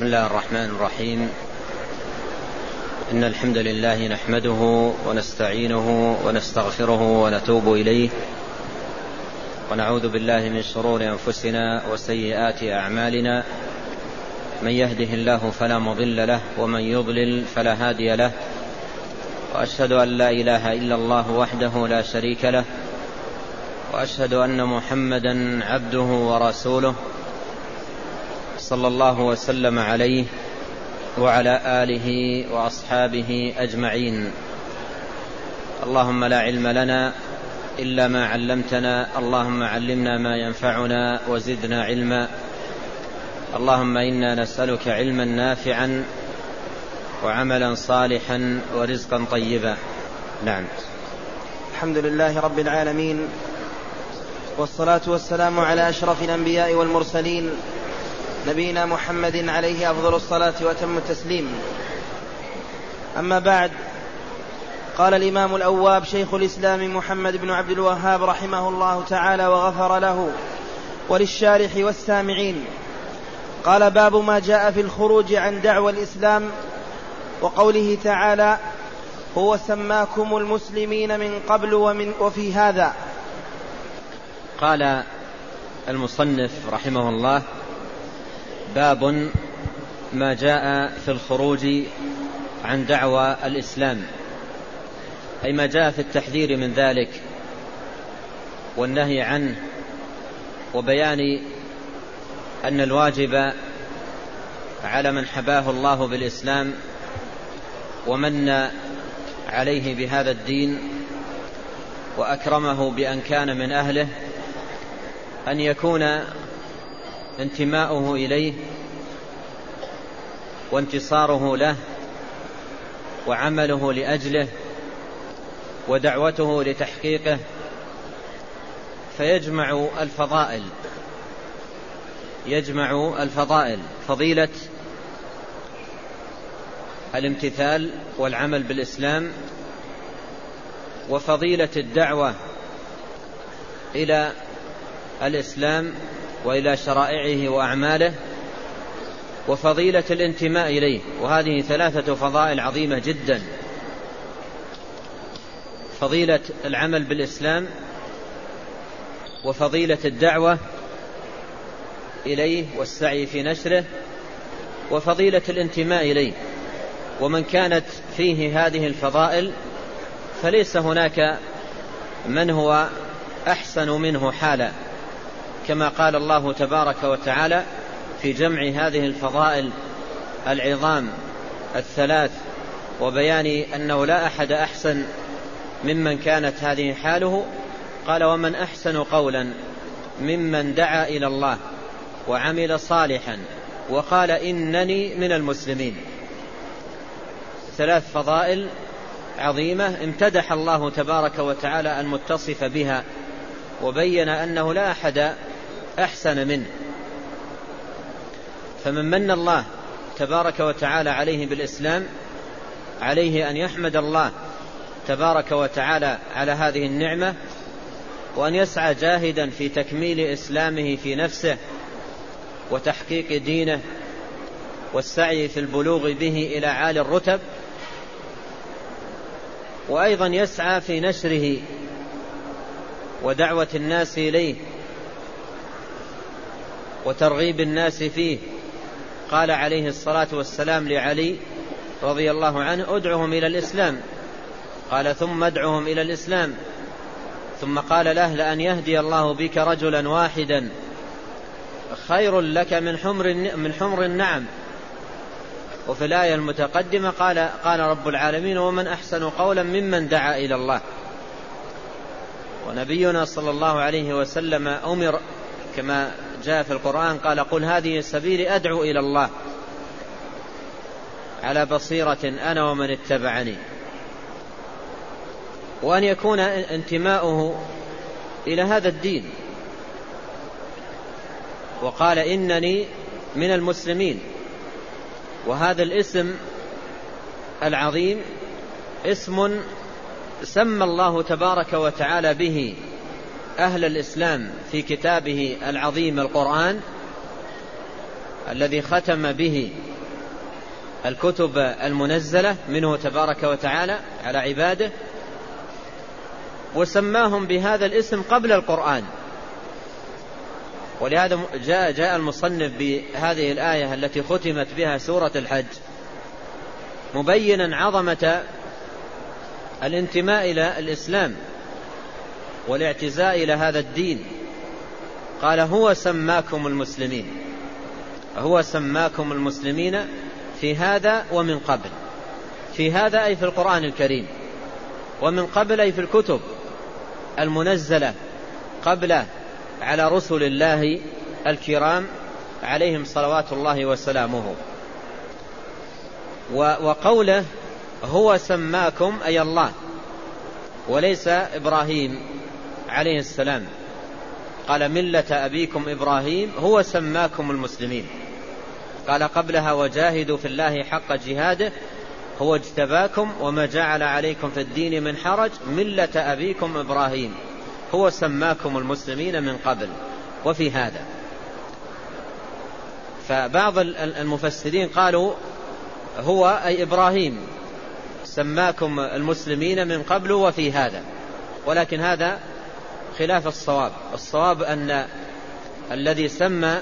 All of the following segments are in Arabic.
بسم الله الرحمن الرحيم. إن الحمد لله نحمده ونستعينه ونستغفره ونتوب إليه. ونعوذ بالله من شرور أنفسنا وسيئات أعمالنا. من يهده الله فلا مضل له ومن يضلل فلا هادي له. وأشهد أن لا إله إلا الله وحده لا شريك له. وأشهد أن محمدا عبده ورسوله. صلى الله وسلم عليه وعلى آله وأصحابه أجمعين. اللهم لا علم لنا إلا ما علمتنا اللهم علمنا ما ينفعنا وزدنا علما. اللهم إنا نسألك علما نافعا وعملا صالحا ورزقا طيبا. نعم. الحمد لله رب العالمين والصلاة والسلام على أشرف الأنبياء والمرسلين نبينا محمد عليه أفضل الصلاة وأتم التسليم. أما بعد قال الإمام الأواب شيخ الإسلام محمد بن عبد الوهاب رحمه الله تعالى وغفر له وللشارح والسامعين. قال باب ما جاء في الخروج عن دعوى الإسلام وقوله تعالى هو سماكم المسلمين من قبل ومن وفي هذا. قال المصنف رحمه الله باب ما جاء في الخروج عن دعوى الإسلام. أي ما جاء في التحذير من ذلك والنهي عنه وبيان أن الواجب على من حباه الله بالإسلام ومن عليه بهذا الدين وأكرمه بأن كان من أهله أن يكون انتماؤه إليه وانتصاره له وعمله لأجله ودعوته لتحقيقه فيجمع الفضائل يجمع الفضائل. فضيلة الامتثال والعمل بالإسلام وفضيلة الدعوة إلى الإسلام وإلى شرائعه وأعماله وفضيلة الانتماء إليه. وهذه ثلاثة فضائل عظيمة جدا. فضيلة العمل بالإسلام وفضيلة الدعوة إليه والسعي في نشره وفضيلة الانتماء إليه. ومن كانت فيه هذه الفضائل فليس هناك من هو أحسن منه حالا. كما قال الله تبارك وتعالى في جمع هذه الفضائل العظام الثلاث وبيان أنه لا أحد أحسن ممن كانت هذه حاله. قال ومن أحسن قولا ممن دعا إلى الله وعمل صالحا وقال إنني من المسلمين ثلاث فضائل عظيمة امتدح الله تبارك وتعالى المتصف بها وبين أنه لا أحد أحسن منه. فمن من الله تبارك وتعالى عليه بالإسلام عليه أن يحمد الله تبارك وتعالى على هذه النعمة وأن يسعى جاهدا في تكميل إسلامه في نفسه وتحقيق دينه والسعي في البلوغ به إلى عالي الرتب وأيضا يسعى في نشره ودعوة الناس إليه وترغيب الناس فيه. قال عليه الصلاة والسلام لعلي رضي الله عنه ادعهم إلى الإسلام. قال ثم ادعهم إلى الإسلام. ثم قال له لأن يهدي الله بك رجلا واحدا. خير لك من حمر من حمر النعم. وفي الآية المتقدمة قال قال رب العالمين ومن أحسن قولا ممن دعا إلى الله. ونبينا صلى الله عليه وسلم أمر كما جاء في القرآن قال قل هذه سبيلي أدعو إلى الله على بصيرة أنا ومن اتبعني. وأن يكون انتماؤه إلى هذا الدين. وقال إنني من المسلمين. وهذا الاسم العظيم اسم سمى الله تبارك وتعالى به. أهل الإسلام في كتابه العظيم القرآن الذي ختم به الكتب المنزلة منه تبارك وتعالى على عباده وسماهم بهذا الاسم قبل القرآن. ولهذا جاء, جاء المصنف بهذه الآية التي ختمت بها سورة الحج مبينا عظمة الانتماء إلى الإسلام. والاعتزاء إلى هذا الدين. قال هو سماكم المسلمين. هو سماكم المسلمين في هذا ومن قبل. في هذا أي في القرآن الكريم. ومن قبل أي في الكتب المنزلة قبل على رسل الله الكرام عليهم صلوات الله وسلامه. وقوله هو سماكم أي الله وليس إبراهيم. عليه السلام قال ملة أبيكم إبراهيم هو سماكم المسلمين. قال قبلها وجاهدوا في الله حق جهاده هو اجتباكم وما جعل عليكم في الدين من حرج ملة أبيكم إبراهيم هو سماكم المسلمين من قبل وفي هذا. فبعض المفسرين قالوا هو أي إبراهيم سماكم المسلمين من قبل وفي هذا. ولكن هذا خلاف الصواب. الصواب أن الذي سمى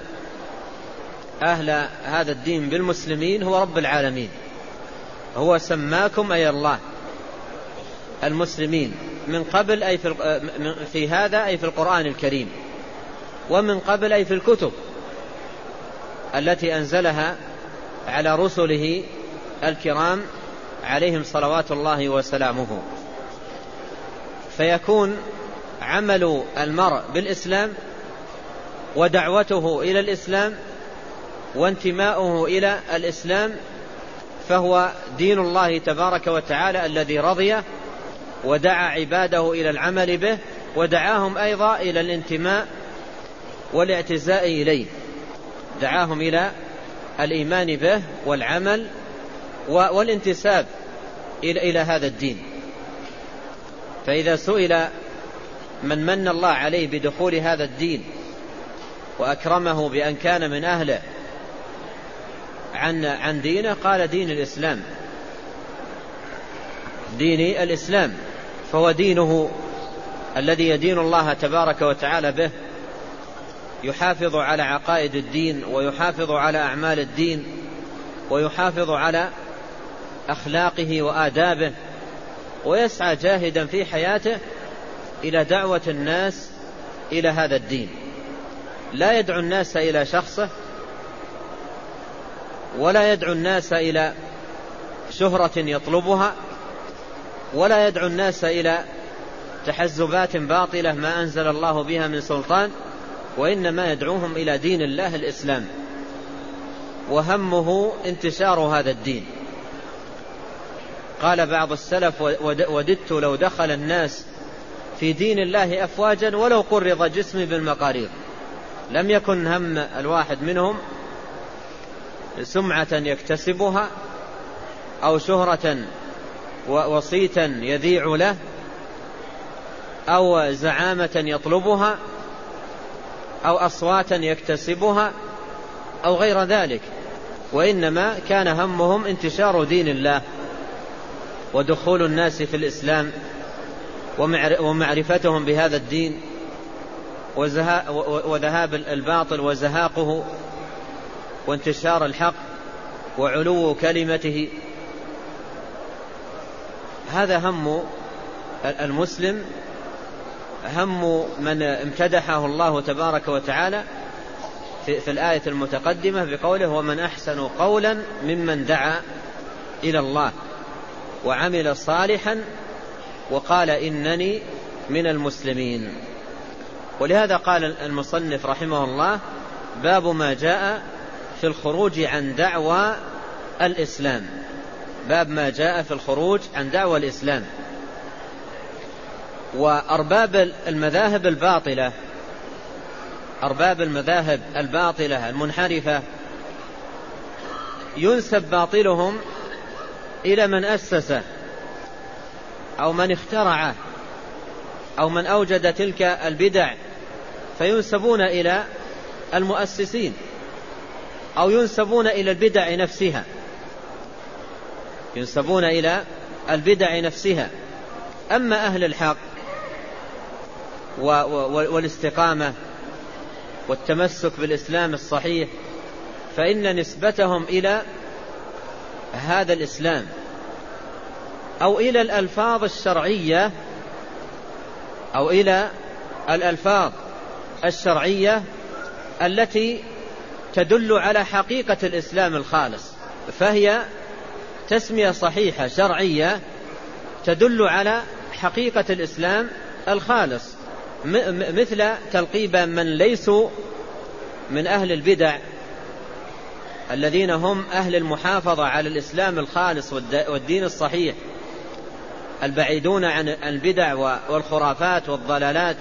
أهل هذا الدين بالمسلمين هو رب العالمين. هو سماكم أي الله المسلمين. من قبل أي في, في هذا أي في القرآن الكريم. ومن قبل أي في الكتب التي أنزلها على رسله الكرام عليهم صلوات الله وسلامه. فيكون عمل المرء بالإسلام ودعوته إلى الإسلام وانتماؤه إلى الإسلام فهو دين الله تبارك وتعالى الذي رضي ودعا عباده إلى العمل به ودعاهم أيضا إلى الانتماء والاعتزاء إليه. دعاهم إلى الإيمان به والعمل والانتساب إلى هذا الدين. فإذا سئل من من الله عليه بدخول هذا الدين وأكرمه بأن كان من أهله عن عن دينه قال دين الإسلام. دين الإسلام فهو دينه الذي يدين الله تبارك وتعالى به يحافظ على عقائد الدين ويحافظ على أعمال الدين ويحافظ على أخلاقه وآدابه ويسعى جاهدا في حياته إلى دعوة الناس إلى هذا الدين. لا يدعو الناس إلى شخصه ولا يدعو الناس إلى شهرة يطلبها ولا يدعو الناس إلى تحزبات باطلة ما أنزل الله بها من سلطان وإنما يدعوهم إلى دين الله الإسلام. وهمه انتشار هذا الدين. قال بعض السلف وددت لو دخل الناس في دين الله أفواجا ولو قرض جسمي بالمقاريض. لم يكن هم الواحد منهم سمعة يكتسبها أو شهرة وصيتا يذيع له أو زعامة يطلبها أو أصواتا يكتسبها أو غير ذلك. وإنما كان همهم انتشار دين الله ودخول الناس في الإسلام ومعرفتهم بهذا الدين وذهاب الباطل وزهاقه وانتشار الحق وعلو كلمته. هذا هم المسلم هم من امتدحه الله تبارك وتعالى في, الآية المتقدمة بقوله ومن أحسن قولا ممن دعا إلى الله وعمل صالحا وقال إنني من المسلمين. ولهذا قال المصنف رحمه الله باب ما جاء في الخروج عن دعوى الإسلام. باب ما جاء في الخروج عن دعوى الإسلام. وأرباب المذاهب الباطلة أرباب المذاهب الباطلة المنحرفة ينسب باطلهم إلى من أسسه أو من اخترعه أو من أوجد تلك البدع فينسبون إلى المؤسسين أو ينسبون إلى البدع نفسها. ينسبون إلى البدع نفسها. أما أهل الحق والاستقامة والتمسك بالإسلام الصحيح فإن نسبتهم إلى هذا الإسلام أو إلى الألفاظ الشرعية أو إلى الألفاظ الشرعية التي تدل على حقيقة الإسلام الخالص. فهي تسمية صحيحة شرعية تدل على حقيقة الإسلام الخالص. مثل تلقيب من ليسوا من أهل البدع الذين هم أهل المحافظة على الإسلام الخالص والدين الصحيح. البعيدون عن البدع والخرافات والضلالات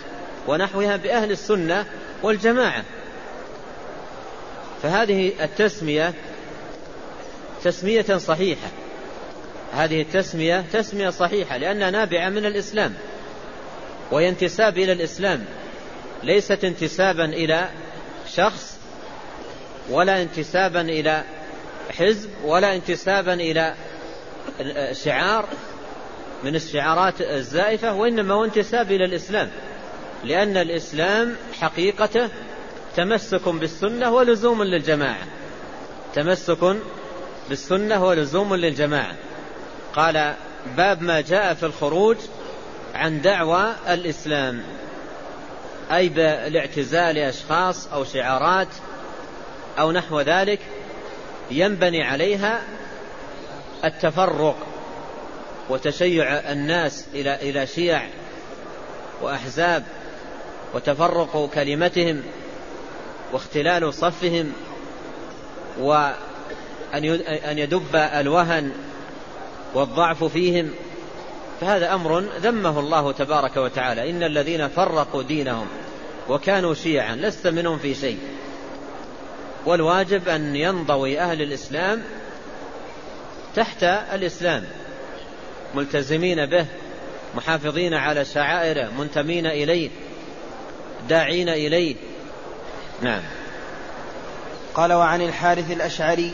ونحوها بأهل السنة والجماعة. فهذه التسمية تسمية صحيحة. هذه التسمية تسمية صحيحة لأنها نابعة من الإسلام وهي انتساب إلى الإسلام. ليست انتسابا إلى شخص ولا انتسابا إلى حزب ولا انتسابا إلى شعار من الشعارات الزائفة وإنما هو انتساب إلى الإسلام لأن الإسلام حقيقته تمسك بالسنة ولزوم للجماعة. تمسك بالسنة ولزوم للجماعة. قال باب ما جاء في الخروج عن دعوى الإسلام أي بالاعتزال أشخاص أو شعارات أو نحو ذلك ينبني عليها التفرق وتشيع الناس إلى إلى شيع وأحزاب وتفرق كلمتهم واختلال صفهم وأن يدب الوهن والضعف فيهم فهذا أمر ذمه الله تبارك وتعالى. إن الذين فرقوا دينهم وكانوا شيعا لست منهم في شيء. والواجب أن ينضوي أهل الإسلام تحت الإسلام. ملتزمين به محافظين على شعائره منتمين إليه داعين إليه. نعم. قال وعن الحارث الأشعري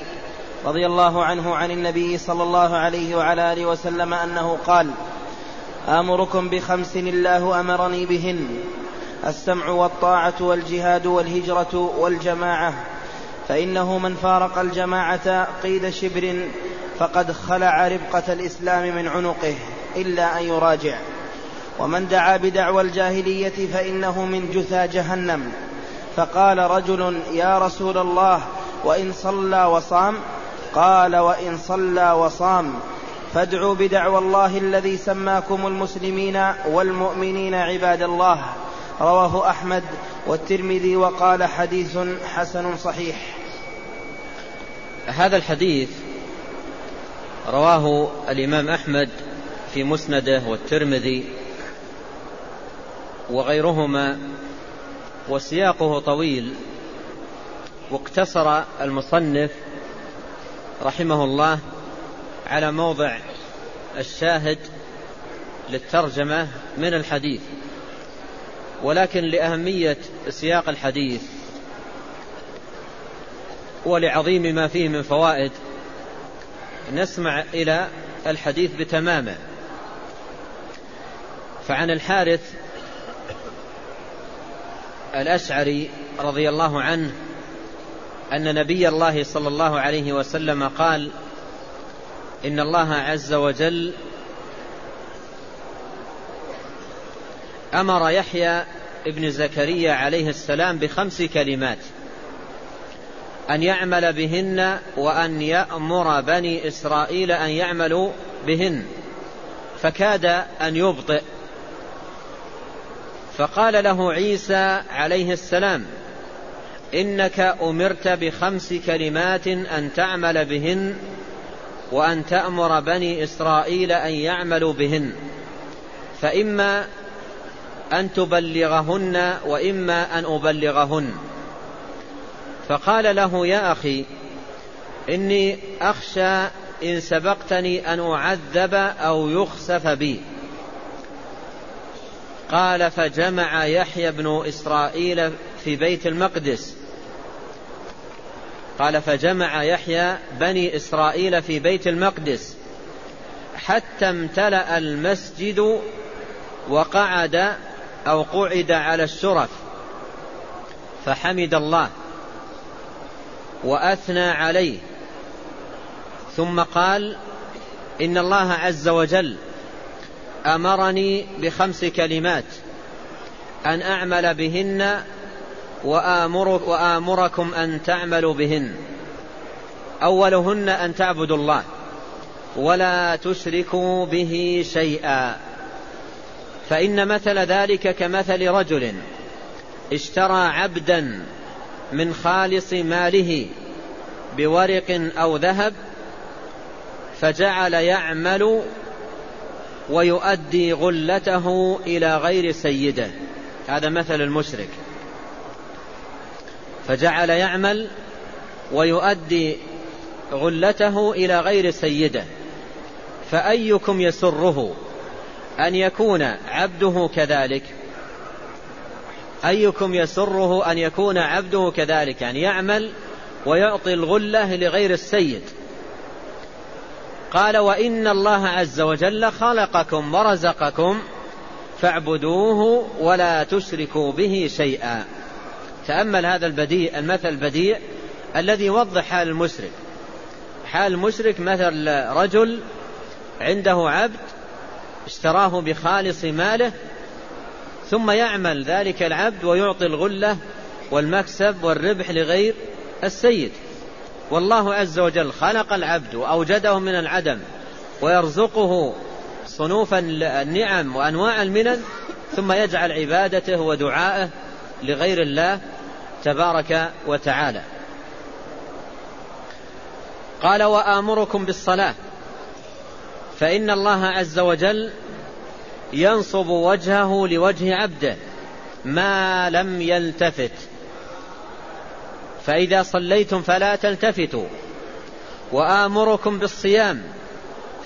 رضي الله عنه عن النبي صلى الله عليه وعلى آله وسلم أنه قال آمركم بخمس الله أمرني بهن السمع والطاعة والجهاد والهجرة والجماعة فإنه من فارق الجماعة قيد شبر فقد خلع ربقة الإسلام من عنقه إلا أن يراجع. ومن دعا بدعوى الجاهلية فإنه من جثى جهنم. فقال رجل يا رسول الله وإن صلى وصام؟ قال وإن صلى وصام. فادعوا بدعوى الله الذي سماكم المسلمين والمؤمنين عباد الله. رواه أحمد والترمذي وقال حديث حسن صحيح. هذا الحديث رواه الإمام أحمد في مسنده والترمذي وغيرهما وسياقه طويل واقتصر المصنف رحمه الله على موضع الشاهد للترجمة من الحديث. ولكن لأهمية سياق الحديث ولعظيم ما فيه من فوائد نسمع إلى الحديث بتمامة. فعن الحارث الأشعري رضي الله عنه أن نبي الله صلى الله عليه وسلم قال إن الله عز وجل أمر يحيى ابن زكريا عليه السلام بخمس كلمات. أن يعمل بهن وأن يأمر بني إسرائيل أن يعملوا بهن. فكاد أن يبطئ. فقال له عيسى عليه السلام إنك أمرت بخمس كلمات أن تعمل بهن وأن تأمر بني إسرائيل أن يعملوا بهن. فإما أن تبلغهن وإما أن أبلغهن. فقال له يا أخي إني أخشى إن سبقتني أن أعذب أو يخسف بي. قال فجمع يحيى بن إسرائيل في بيت المقدس. قال فجمع يحيى بني إسرائيل في بيت المقدس حتى امتلأ المسجد وقعد أو قعد على الشرف. فحمد الله. وأثنى عليه. ثم قال إن الله عز وجل أمرني بخمس كلمات أن أعمل بهن وآمرك وآمركم أن تعملوا بهن. أولهن أن تعبدوا الله ولا تشركوا به شيئا. فإن مثل ذلك كمثل رجل اشترى عبدا من خالص ماله بورق أو ذهب فجعل يعمل ويؤدي غلته إلى غير سيده. هذا مثل المشرك. فجعل يعمل ويؤدي غلته إلى غير سيده. فأيكم يسره أن يكون عبده كذلك؟ أيكم يسره أن يكون عبده كذلك يعني يعمل ويعطي الغلة لغير السيد. قال وإن الله عز وجل خلقكم ورزقكم فاعبدوه ولا تشركوا به شيئا. تأمل هذا البديع المثل البديع الذي يوضح حال المشرك. حال المشرك مثل رجل عنده عبد اشتراه بخالص ماله ثم يعمل ذلك العبد ويعطي الغلة والمكسب والربح لغير السيد. والله عز وجل خلق العبد وأوجده من العدم ويرزقه صنوف النعم وأنواع المنن ثم يجعل عبادته ودعائه لغير الله تبارك وتعالى. قال وآمركم بالصلاة فإن الله عز وجل ينصب وجهه لوجه عبده ما لم يلتفت. فإذا صليتم فلا تلتفتوا. وآمركم بالصيام.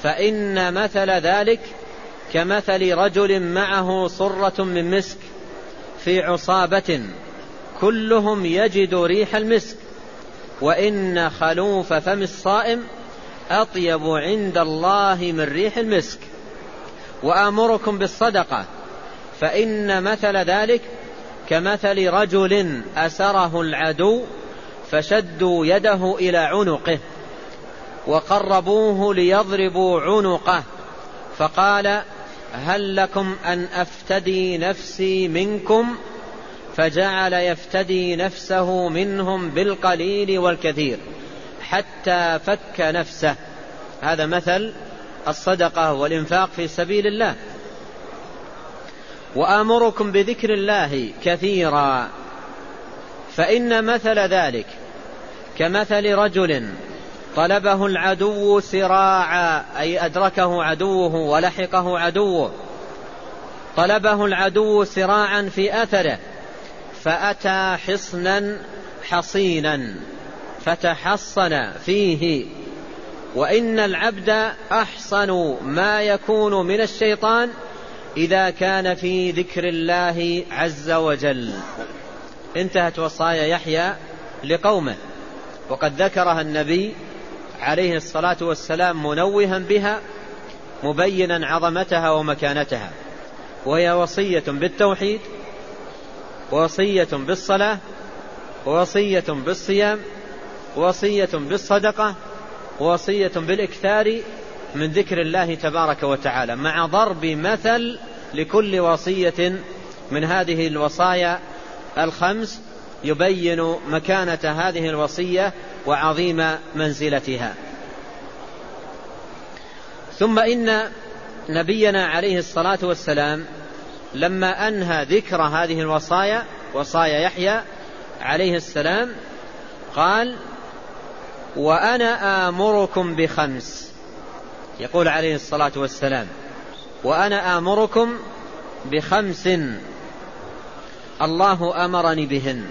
فإن مثل ذلك كمثل رجل معه صرة من مسك في عصابة كلهم يجد ريح المسك. وإن خلوف فم الصائم أطيب عند الله من ريح المسك. وآمركم بالصدقة. فإن مثل ذلك كمثل رجل أسره العدو فشدوا يده إلى عنقه وقربوه ليضربوا عنقه فقال هل لكم أن أفتدي نفسي منكم؟ فجعل يفتدي نفسه منهم بالقليل والكثير حتى فك نفسه. هذا مثل الصدقة والإنفاق في سبيل الله. وآمركم بذكر الله كثيرا. فإن مثل ذلك كمثل رجل طلبه العدو سراعا أي أدركه عدوه ولحقه عدوه. طلبه العدو سراعا في أثره فأتى حصنا حصينا فتحصن فيه وإن العبد أحصن ما يكون من الشيطان إذا كان في ذكر الله عز وجل. انتهت وصايا يحيى لقومه. وقد ذكرها النبي عليه الصلاة والسلام منوها بها مبينا عظمتها ومكانتها. وهي وصية بالتوحيد ووصية بالصلاة ووصية بالصيام ووصية بالصدقة ووصية بالإكثار من ذكر الله تبارك وتعالى مع ضرب مثل لكل وصية من هذه الوصايا الخمس يبين مكانة هذه الوصية وعظيم منزلتها. ثم إن نبينا عليه الصلاة والسلام لما أنهى ذكر هذه الوصايا وصايا يحيى عليه السلام قال وأنا آمركم بخمس. يقول عليه الصلاة والسلام وأنا آمركم بخمس. الله أمرني بهن.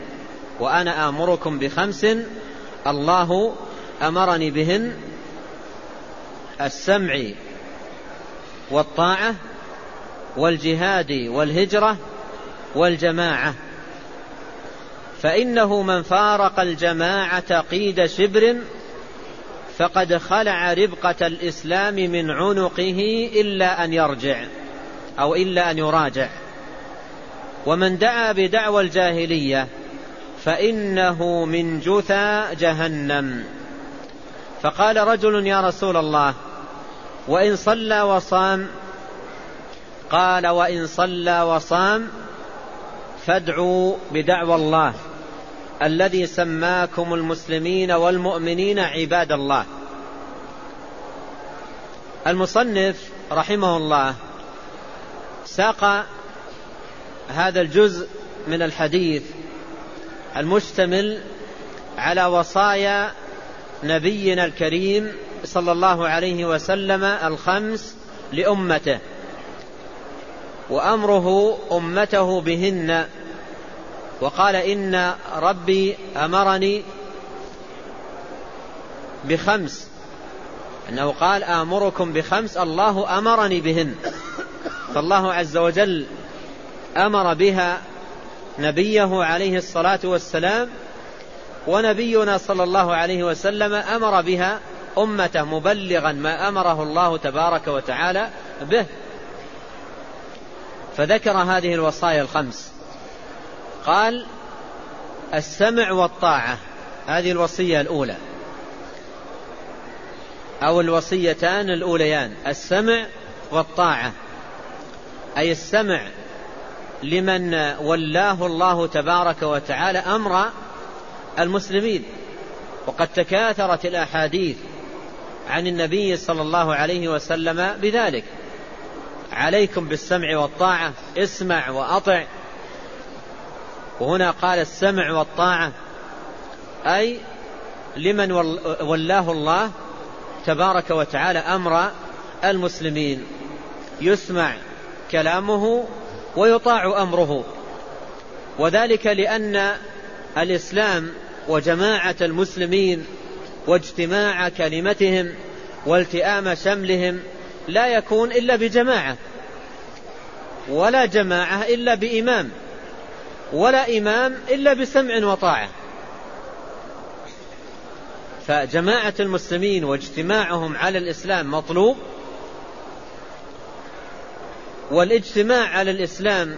وأنا آمركم بخمس. الله أمرني بهن السمع والطاعة والجهاد والهجرة والجماعة. فإنه من فارق الجماعة قيد شبر فقد خلع ربقة الإسلام من عنقه إلا أن يرجع أو إلا أن يراجع. ومن دعا بدعوى الجاهلية فإنه من جثى جهنم. فقال رجل يا رسول الله وإن صلى وصام قال وإن صلى وصام فادعوا بدعوى الله. الذي سماكم المسلمين والمؤمنين عباد الله. المصنف رحمه الله ساق هذا الجزء من الحديث المشتمل على وصايا نبينا الكريم صلى الله عليه وسلم الخمس لأمته وأمره أمته بهن. وقال إن ربي أمرني بخمس. أنه قال آمركم بخمس الله أمرني بهن. فالله عز وجل أمر بها نبيه عليه الصلاة والسلام ونبينا صلى الله عليه وسلم أمر بها أمته مبلغا ما أمره الله تبارك وتعالى به. فذكر هذه الوصايا الخمس. قال السمع والطاعة هذه الوصية الأولى. أو الوصيتان الأوليان السمع والطاعة. أي السمع لمن ولاه الله تبارك وتعالى أمر المسلمين. وقد تكاثرت الأحاديث عن النبي صلى الله عليه وسلم بذلك. عليكم بالسمع والطاعة اسمع وأطع. وهنا قال السمع والطاعة أي لمن ولاه الله تبارك وتعالى أمر المسلمين يسمع كلامه ويطاع أمره. وذلك لأن الإسلام وجماعة المسلمين واجتماع كلمتهم والتئام شملهم لا يكون إلا بجماعة ولا جماعة إلا بإمام. ولا إمام إلا بسمع وطاعة. فجماعة المسلمين واجتماعهم على الإسلام مطلوب والاجتماع على الإسلام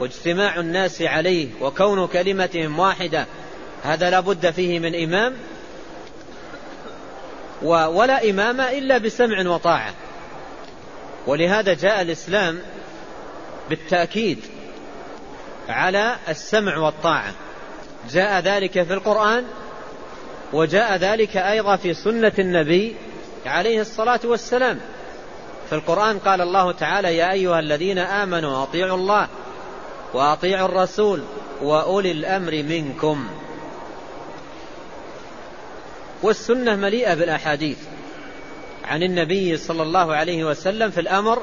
واجتماع الناس عليه وكون كلمتهم واحدة هذا لا بد فيه من إمام ولا إمام إلا بسمع وطاعة. ولهذا جاء الإسلام بالتأكيد. على السمع والطاعة. جاء ذلك في القرآن وجاء ذلك أيضا في سنة النبي عليه الصلاة والسلام. في القرآن قال الله تعالى يا أيها الذين آمنوا أطيعوا الله وأطيعوا الرسول وأولي الأمر منكم. والسنة مليئة بالأحاديث عن النبي صلى الله عليه وسلم في الأمر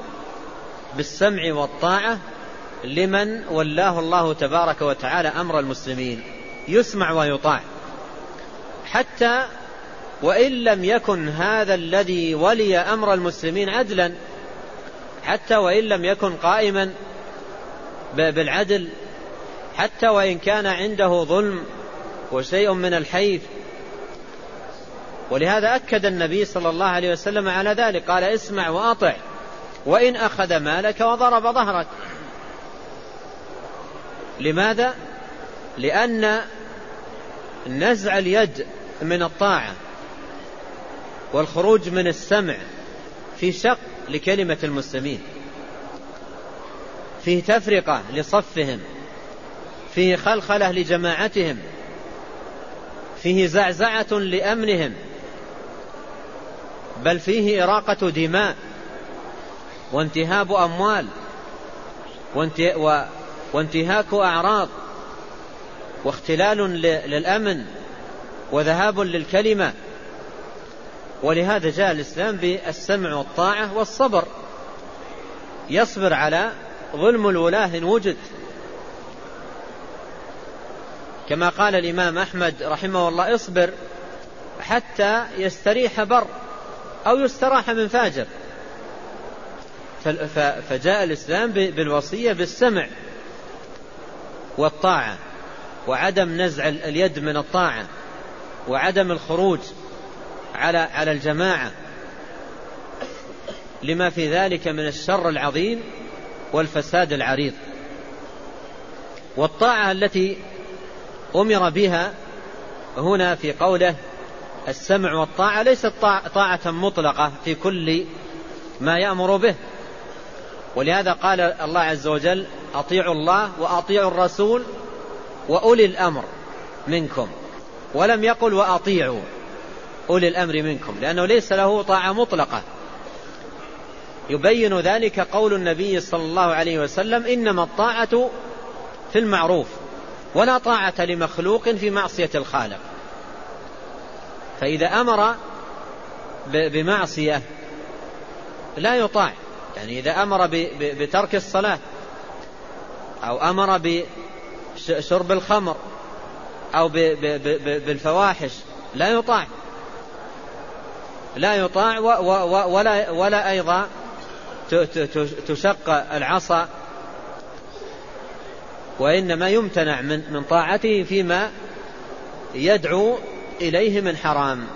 بالسمع والطاعة لمن ولاه الله تبارك وتعالى أمر المسلمين يسمع ويطاع. حتى وإن لم يكن هذا الذي ولي أمر المسلمين عدلا حتى وإن لم يكن قائما بالعدل حتى وإن كان عنده ظلم وشيء من الحيف ولهذا أكد النبي صلى الله عليه وسلم على ذلك قال اسمع وأطع وإن أخذ مالك وضرب ظهرك. لماذا؟ لأن نزع اليد من الطاعة والخروج من السمع في شق لكلمة المسلمين فيه تفرقة لصفهم فيه خلخلة لجماعتهم فيه زعزعة لأمنهم بل فيه إراقة دماء وانتهاب أموال وانتهاك أعراض واختلال للأمن وذهاب للكلمة. ولهذا جاء الإسلام بالسمع والطاعة والصبر. يصبر على ظلم الولاة إن وجد. كما قال الإمام أحمد رحمه الله اصبر حتى يستريح بر أو يستراح من فاجر. فجاء الإسلام بالوصية بالسمع. والطاعة وعدم نزع اليد من الطاعة وعدم الخروج على على الجماعة. لما في ذلك من الشر العظيم والفساد العريض. والطاعة التي أمر بها هنا في قوله السمع والطاعة ليست طاعة مطلقة في كل ما يأمر به. ولهذا قال الله عز وجل أطيعوا الله وأطيعوا الرسول وأولي الأمر منكم. ولم يقل وأطيعوا أولي الأمر منكم لأنه ليس له طاعة مطلقة. يبين ذلك قول النبي صلى الله عليه وسلم إنما الطاعة في المعروف ولا طاعة لمخلوق في معصية الخالق. فإذا أمر بمعصية لا يطاع. يعني إذا أمر بترك الصلاة أو أمر بشرب الخمر أو بالفواحش لا يطاع. لا يطاع ولا, ولا أيضا تشق العصا. وإنما يمتنع من من طاعته فيما يدعو إليه من حرام.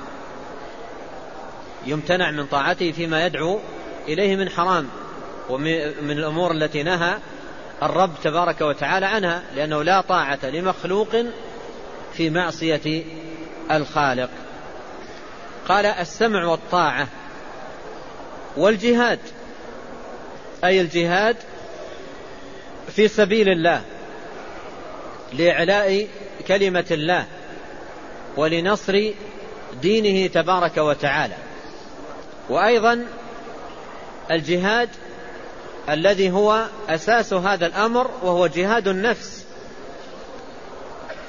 يمتنع من طاعته فيما يدعو إليه من حرام. ومن الأمور التي نهى الرب تبارك وتعالى عنها لأنه لا طاعة لمخلوق في معصية الخالق. قال السمع والطاعة والجهاد أي الجهاد في سبيل الله لإعلاء كلمة الله ولنصر دينه تبارك وتعالى. وأيضا الجهاد الذي هو أساس هذا الأمر وهو جهاد النفس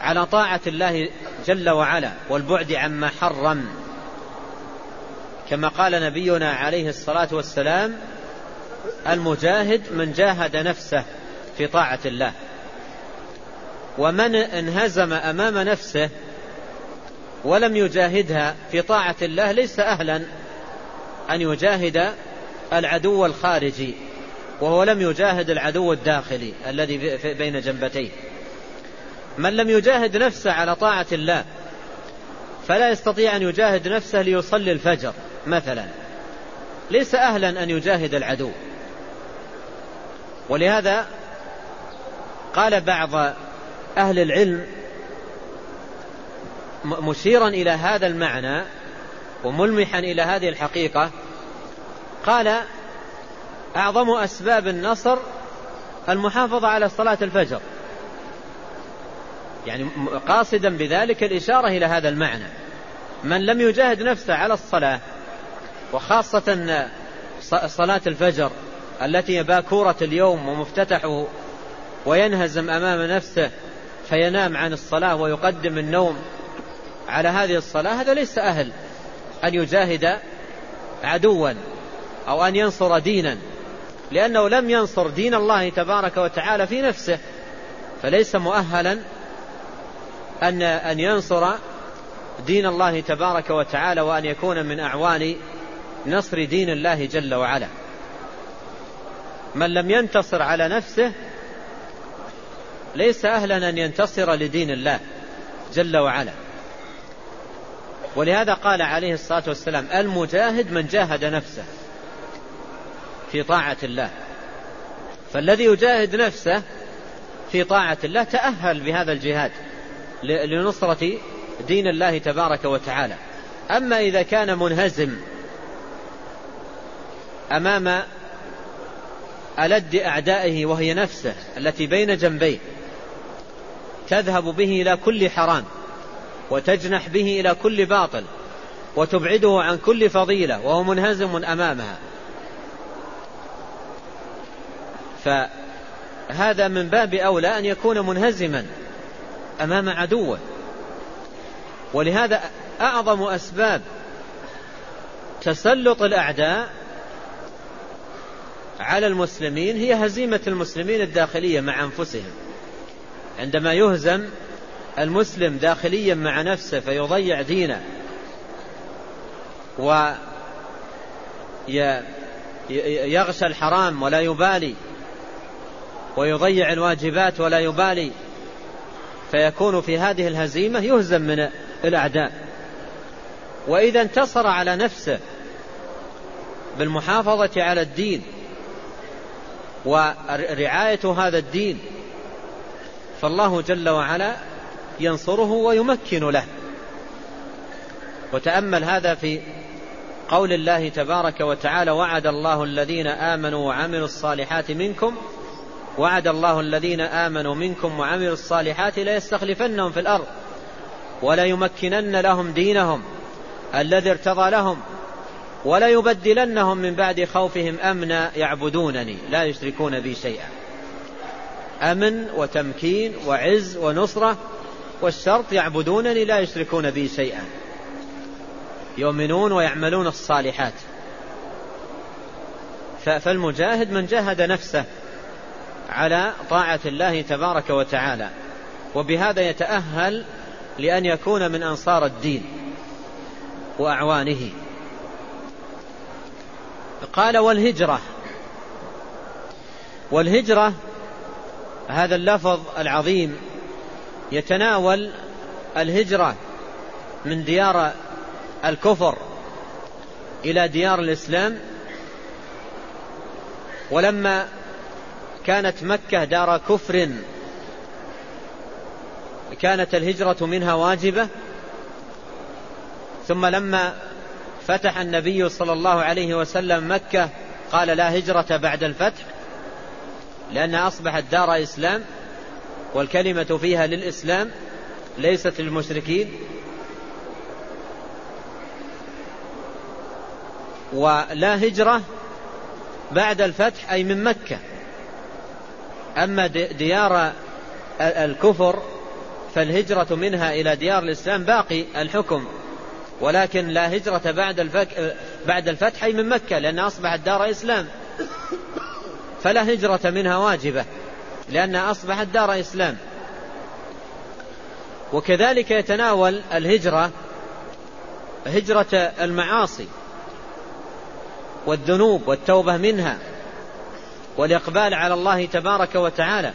على طاعة الله جل وعلا والبعد عما حرم. كما قال نبينا عليه الصلاة والسلام المجاهد من جاهد نفسه في طاعة الله. ومن انهزم أمام نفسه ولم يجاهدها في طاعة الله ليس أهلا أن يجاهد العدو الخارجي. وهو لم يجاهد العدو الداخلي الذي بين جنبتيه. من لم يجاهد نفسه على طاعة الله فلا يستطيع أن يجاهد نفسه ليصلي الفجر مثلا. ليس أهلا أن يجاهد العدو. ولهذا قال بعض أهل العلم مشيرا إلى هذا المعنى وملمحا إلى هذه الحقيقة قال أعظم أسباب النصر المحافظة على صلاة الفجر. يعني قاصدا بذلك الإشارة إلى هذا المعنى. من لم يجاهد نفسه على الصلاة وخاصة صلاة الفجر التي باكورة اليوم ومفتتحه وينهزم أمام نفسه فينام عن الصلاة ويقدم النوم على هذه الصلاة هذا ليس أهل أن يجاهد عدوا أو أن ينصر دينا. لأنه لم ينصر دين الله تبارك وتعالى في نفسه فليس مؤهلا أن أن ينصر دين الله تبارك وتعالى وأن يكون من أعوان نصر دين الله جل وعلا. من لم ينتصر على نفسه ليس أهلا أن ينتصر لدين الله جل وعلا. ولهذا قال عليه الصلاة والسلام المجاهد من جاهد نفسه. في طاعة الله. فالذي يجاهد نفسه في طاعة الله تأهل بهذا الجهاد لنصرة دين الله تبارك وتعالى. أما إذا كان منهزم أمام ألد أعدائه وهي نفسه التي بين جنبيه تذهب به إلى كل حرام وتجنح به إلى كل باطل وتبعده عن كل فضيلة وهو منهزم أمامها. فهذا من باب أولى أن يكون منهزما أمام عدوه. ولهذا أعظم أسباب تسلط الأعداء على المسلمين هي هزيمة المسلمين الداخلية مع أنفسهم. عندما يهزم المسلم داخليا مع نفسه فيضيع دينه ويغشى الحرام ولا يبالي ويضيع الواجبات ولا يبالي. فيكون في هذه الهزيمة يهزم من الأعداء. وإذا انتصر على نفسه بالمحافظة على الدين ورعاية هذا الدين فالله جل وعلا ينصره ويمكن له. وتأمل هذا في قول الله تبارك وتعالى وعد الله الذين آمنوا وعملوا الصالحات منكم وعد الله الذين آمنوا منكم وعملوا الصالحات ليستخلفنهم في الأرض وليمكنن لهم دينهم الذي ارتضى لهم وليبدلنهم من بعد خوفهم أمنا يعبدونني لا يشركون بي شيئا. أمن وتمكين وعز ونصرة والشرط يعبدونني لا يشركون بي شيئا. يؤمنون ويعملون الصالحات. فالمجاهد من جاهد نفسه على طاعة الله تبارك وتعالى. وبهذا يتأهل لأن يكون من أنصار الدين وأعوانه. قال والهجرة. والهجرة هذا اللفظ العظيم يتناول الهجرة من ديار الكفر إلى ديار الإسلام. ولما كانت مكة دار كفر. كانت الهجرة منها واجبة. ثم لما فتح النبي صلى الله عليه وسلم مكة قال لا هجرة بعد الفتح لأنها أصبحت دار إسلام والكلمة فيها للإسلام ليست للمشركين. ولا هجرة بعد الفتح أي من مكة. أما ديار الكفر فالهجرة منها إلى ديار الإسلام باقي الحكم ولكن لا هجرة بعد الفك بعد الفتح من مكة لأنها أصبحت دار إسلام. فلا هجرة منها واجبة لأنها أصبحت دار إسلام. وكذلك يتناول الهجرة هجرة المعاصي والذنوب والتوبة منها. والإقبال على الله تبارك وتعالى.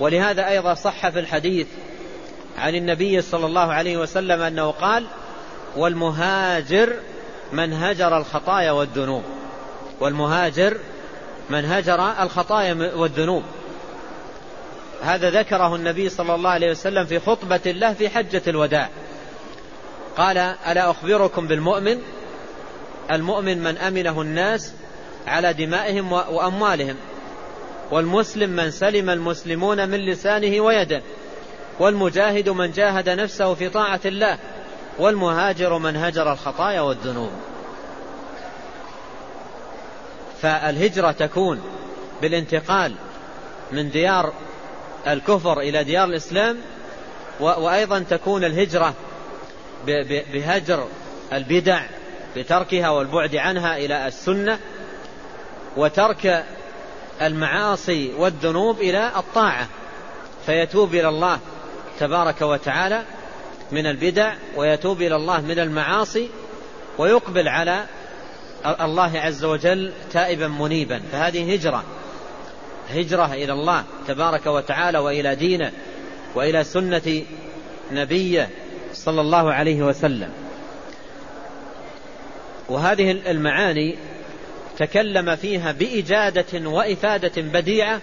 ولهذا أيضا صح في الحديث عن النبي صلى الله عليه وسلم أنه قال والمهاجر من هجر الخطايا والذنوب. والمهاجر من هجر الخطايا والذنوب. هذا ذكره النبي صلى الله عليه وسلم في خطبة له في حجة الوداع. قال ألا أخبركم بالمؤمن؟ المؤمن من أمنه الناس على دمائهم وأموالهم. والمسلم من سلم المسلمون من لسانه ويده. والمجاهد من جاهد نفسه في طاعة الله. والمهاجر من هجر الخطايا والذنوب. فالهجرة تكون بالانتقال من ديار الكفر إلى ديار الإسلام وأيضا تكون الهجرة بهجر البدع بتركها والبعد عنها إلى السنة. وترك المعاصي والذنوب إلى الطاعة فيتوب إلى الله تبارك وتعالى من البدع ويتوب إلى الله من المعاصي ويقبل على الله عز وجل تائبا منيبا. فهذه هجرة هجرة إلى الله تبارك وتعالى وإلى دينه وإلى سنة نبيه صلى الله عليه وسلم. وهذه المعاني تكلم فيها بإجادة وإفادة بديعة.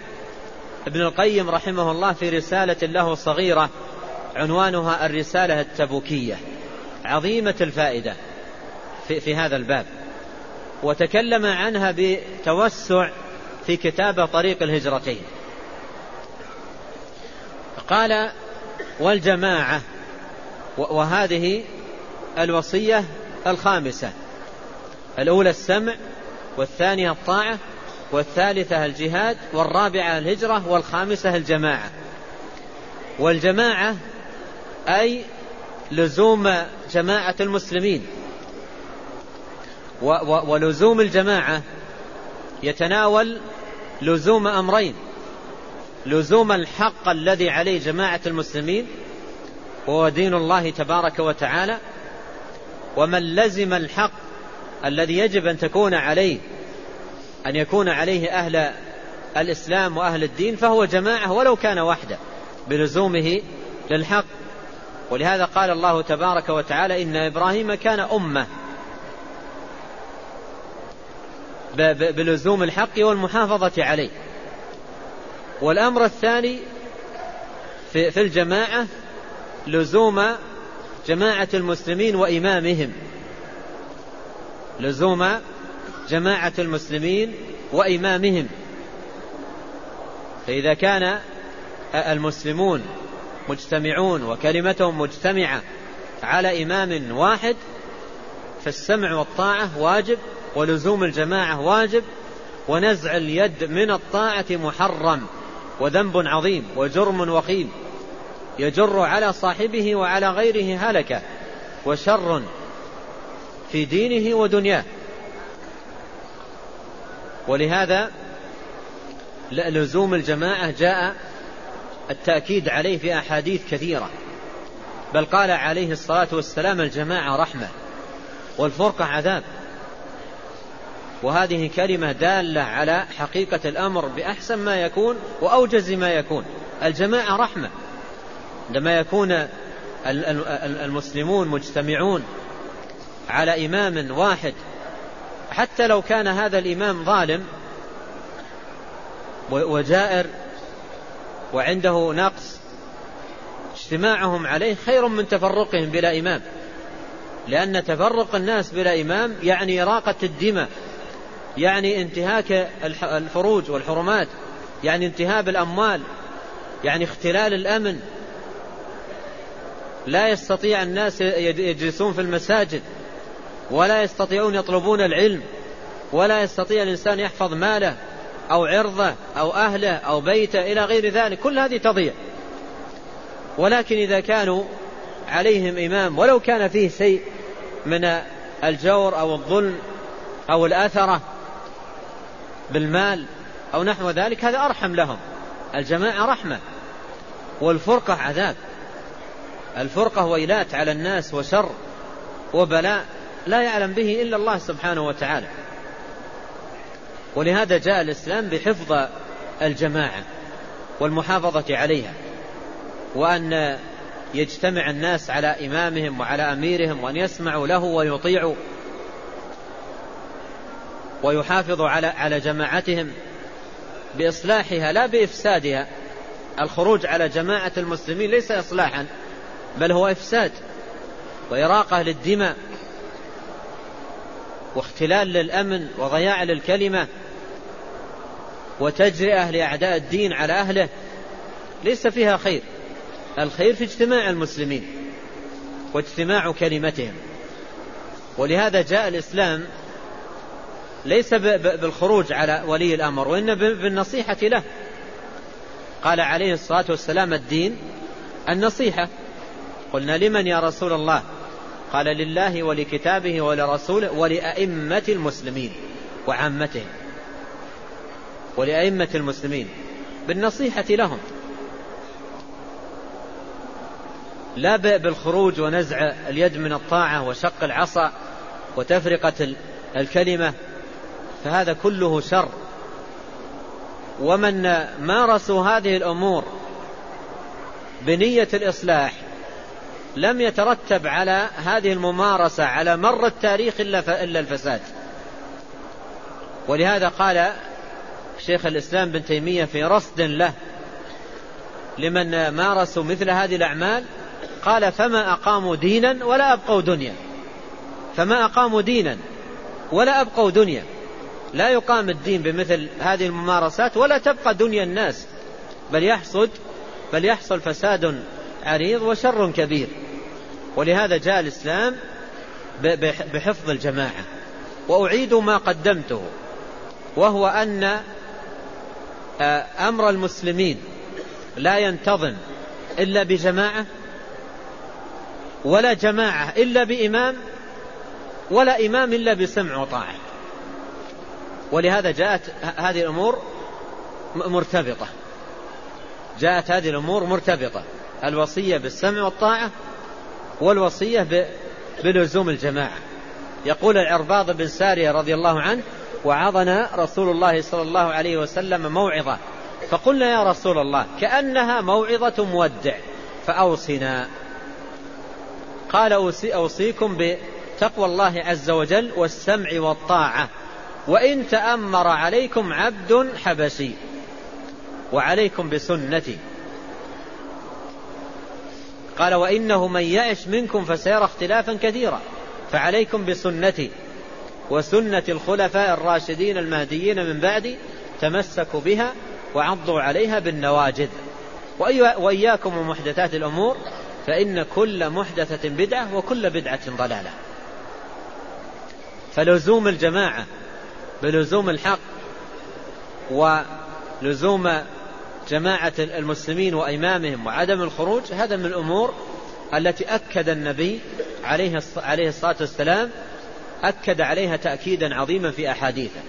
ابن القيم رحمه الله في رسالة له صغيرة عنوانها الرسالة التبوكية عظيمة الفائدة في, في هذا الباب. وتكلم عنها بتوسع في كتاب طريق الهجرتين. قال والجماعة وهذه الوصية الخامسة. الأولى السمع والثانية الطاعة والثالثة الجهاد والرابعة الهجرة والخامسة الجماعة. والجماعة أي لزوم جماعة المسلمين. ولزوم الجماعة يتناول لزوم أمرين. لزوم الحق الذي عليه جماعة المسلمين وهو دين الله تبارك وتعالى. ومن لزم الحق الذي يجب أن تكون عليه أن يكون عليه أهل الإسلام وأهل الدين فهو جماعة ولو كان وحده بلزومه للحق. ولهذا قال الله تبارك وتعالى إن إبراهيم كان أمة بلزوم الحق والمحافظة عليه. والأمر الثاني في الجماعة لزوم جماعة المسلمين وإمامهم. لزوم جماعة المسلمين وإمامهم. فإذا كان المسلمون مجتمعون وكلمتهم مجتمعة على إمام واحد فالسمع والطاعة واجب ولزوم الجماعة واجب ونزع اليد من الطاعة محرم وذنب عظيم وجرم وخيم يجر على صاحبه وعلى غيره هلكة وشر في دينه ودنياه. ولهذا لزوم الجماعة جاء التأكيد عليه في أحاديث كثيرة. بل قال عليه الصلاة والسلام الجماعة رحمة والفرقة عذاب. وهذه كلمة دالة على حقيقة الأمر بأحسن ما يكون وأوجز ما يكون. الجماعة رحمة. عندما يكون المسلمون مجتمعون على إمام واحد. حتى لو كان هذا الإمام ظالم وجائر وعنده نقص اجتماعهم عليه خير من تفرقهم بلا إمام. لأن تفرق الناس بلا إمام يعني إراقة الدماء يعني انتهاك الفروج والحرمات يعني انتهاب الأموال يعني اختلال الأمن. لا يستطيع الناس يجلسون في المساجد. ولا يستطيعون يطلبون العلم ولا يستطيع الإنسان يحفظ ماله أو عرضه أو أهله أو بيته إلى غير ذلك. كل هذه تضيع. ولكن إذا كانوا عليهم إمام ولو كان فيه شيء من الجور أو الظلم أو الأثرة بالمال أو نحو ذلك هذا أرحم لهم. الجماعة رحمة. والفرقة عذاب. الفرقة ويلات على الناس وشر وبلاء. لا يعلم به إلا الله سبحانه وتعالى. ولهذا جاء الإسلام بحفظ الجماعة والمحافظة عليها وأن يجتمع الناس على إمامهم وعلى أميرهم وأن يسمعوا له ويطيعوا ويحافظوا على على جماعتهم بإصلاحها لا بإفسادها. الخروج على جماعة المسلمين ليس إصلاحا بل هو إفساد وإراقة للدماء. واختلال للأمن وضياع للكلمة وتجرئة لأعداء الدين على أهله ليس فيها خير. الخير في اجتماع المسلمين واجتماع كلمتهم. ولهذا جاء الإسلام ليس بالخروج على ولي الأمر وإن بالنصيحة له. قال عليه الصلاة والسلام الدين النصيحة. قلنا لمن يا رسول الله؟ قال لله ولكتابه ولرسوله ولأئمة المسلمين وعامتهم ولأئمة المسلمين بالنصيحة لهم. لا بالخروج ونزع اليد من الطاعة وشق العصا وتفرقة الكلمة فهذا كله شر. ومن مارسوا هذه الأمور بنية الإصلاح لم يترتب على هذه الممارسة على مر التاريخ إلا إلا الفساد. ولهذا قال شيخ الإسلام بن تيمية في رصد له لمن مارسوا مثل هذه الأعمال قال فما أقاموا دينا ولا أبقوا دنيا. فما أقاموا دينا ولا أبقوا دنيا. لا يقام الدين بمثل هذه الممارسات ولا تبقى دنيا الناس. بل يحصد بل يحصل فساد عريض وشر كبير. ولهذا جاء الإسلام بحفظ الجماعة. وأعيد ما قدمته وهو أن آه، أمر المسلمين لا ينتظم إلا بجماعة ولا جماعة إلا بإمام ولا إمام إلا بسمع وطاعة. ولهذا جاءت هذه الأمور مرتبطة. جاءت هذه الأمور مرتبطة. الوصية بالسمع والطاعة والوصية بلزوم الجماعة. يقول العرباض بن سارية رضي الله عنه وعظنا رسول الله صلى الله عليه وسلم موعظة. فقلنا يا رسول الله كأنها موعظة مودع فأوصنا. قال أوصيكم بتقوى الله عز وجل والسمع والطاعة وإن تأمر عليكم عبد حبشي وعليكم بسنتي. قال وإنه من يعش منكم فسيرى اختلافا كثيرا فعليكم بسنتي. وسنة الخلفاء الراشدين المهديين من بعدي تمسكوا بها وعضوا عليها بالنواجذ. وإياكم ومحدثات الأمور فإن كل محدثة بدعة وكل بدعة ضلالة. فلزوم الجماعة بلزوم الحق ولزوم جماعة المسلمين وإمامهم وعدم الخروج هذا من الأمور التي أكد النبي عليه الصلاة والسلام أكد عليها تأكيدا عظيما في أحاديثه.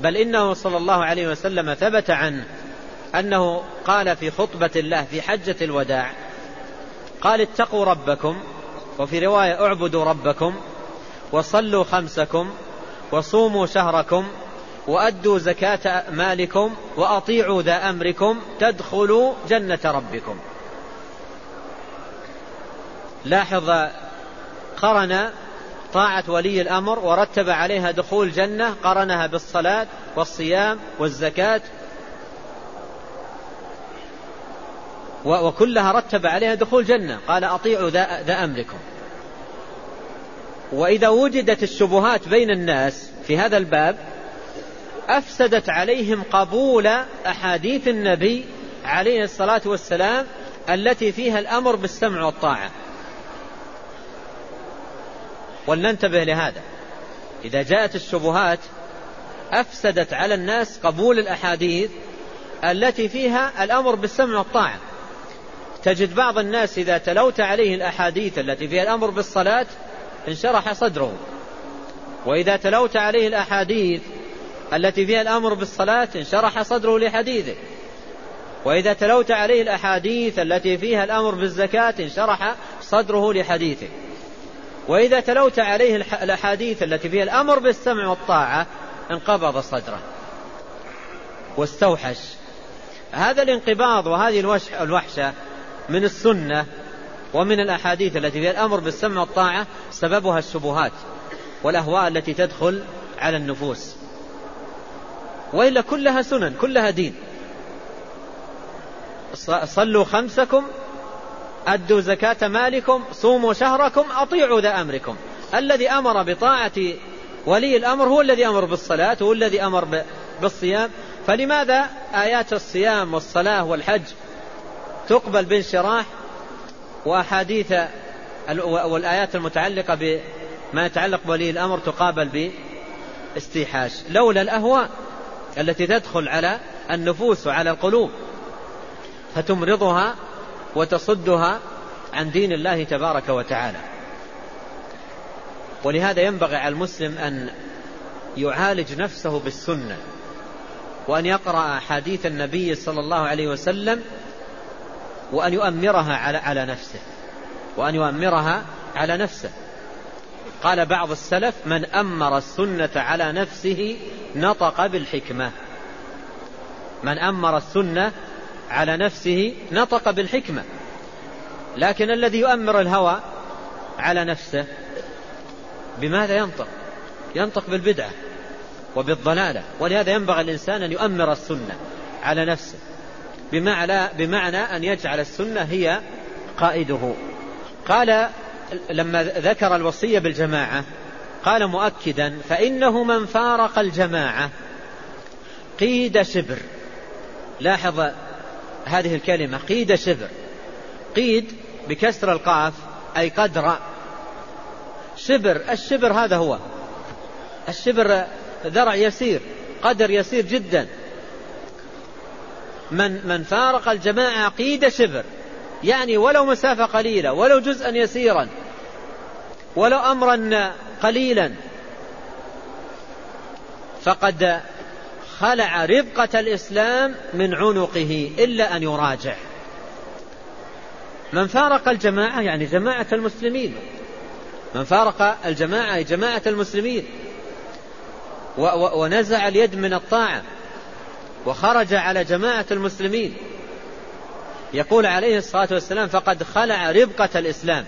بل إنه صلى الله عليه وسلم ثبت عنه أنه قال في خطبة الله في حجة الوداع قال اتقوا ربكم وفي رواية اعبدوا ربكم وصلوا خمسكم وصوموا شهركم وأدوا زكاة مالكم وأطيعوا ذا أمركم تدخلوا جنة ربكم. لاحظ قرن طاعة ولي الأمر ورتب عليها دخول جنة قرنها بالصلاة والصيام والزكاة. وكلها رتب عليها دخول جنة قال أطيعوا ذا, ذا أمركم. وإذا وجدت الشبهات بين الناس في هذا الباب أفسدت عليهم قبول أحاديث النبي عليه الصلاة والسلام التي فيها الأمر بالسمع والطاعة. ولننتبه لهذا. إذا جاءت الشبهات أفسدت على الناس قبول الأحاديث التي فيها الأمر بالسمع والطاعة. تجد بعض الناس إذا تلوت عليه الأحاديث التي فيها الأمر بالصلاة انشرح صدره. وإذا تلوت عليه الأحاديث التي فيها الأمر بالصلاة انشرح صدره لحديثه. وإذا تلوت عليه الأحاديث التي فيها الأمر بالزكاة انشرح صدره لحديثه. وإذا تلوت عليه الأحاديث التي فيها الأمر بالسمع والطاعة انقبض صدره. واستوحش. هذا الانقباض وهذه الوحشة من السنة ومن الأحاديث التي فيها الأمر بالسمع والطاعة سببها الشبهات والأهواء التي تدخل على النفوس. وإلا كلها سنن كلها دين. صلوا خمسكم أدوا زكاة مالكم صوموا شهركم أطيعوا ذا أمركم. الذي أمر بطاعة ولي الأمر هو الذي أمر بالصلاة هو الذي أمر بالصيام. فلماذا آيات الصيام والصلاة والحج تقبل بانشراح وأحاديث والآيات المتعلقة بما يتعلق بولي الأمر تقابل باستيحاش؟ لولا الأهواء. التي تدخل على النفوس وعلى القلوب فتمرضها وتصدها عن دين الله تبارك وتعالى. ولهذا ينبغي على المسلم أن يعالج نفسه بالسنة وأن يقرأ حديث النبي صلى الله عليه وسلم وأن يؤمرها على على نفسه وأن يؤمرها على نفسه. قال بعض السلف من أمر السنة على نفسه نطق بالحكمة. من أمر السنة على نفسه نطق بالحكمة. لكن الذي يؤمر الهوى على نفسه بماذا ينطق؟ ينطق بالبدعة وبالضلالة. ولهذا ينبغي الإنسان أن يؤمر السنة على نفسه بمعنى, بمعنى أن يجعل السنة هي قائده. قال لما ذكر الوصية بالجماعة قال مؤكدا فإنه من فارق الجماعة. قيد شبر. لاحظ هذه الكلمة قيد شبر. قيد بكسر القاف أي قدر. شبر الشبر هذا هو. الشبر ذرع يسير قدر يسير جدا. من من فارق الجماعة قيد شبر. يعني ولو مسافة قليلة ولو جزءا يسيرا ولو أمرا قليلا فقد خلع ربقة الإسلام من عنقه إلا أن يراجع. من فارق الجماعة يعني جماعة المسلمين. من فارق الجماعة جماعة المسلمين. ونزع اليد من الطاعة. وخرج على جماعة المسلمين. يقول عليه الصلاة والسلام فقد خلع ربقة الإسلام.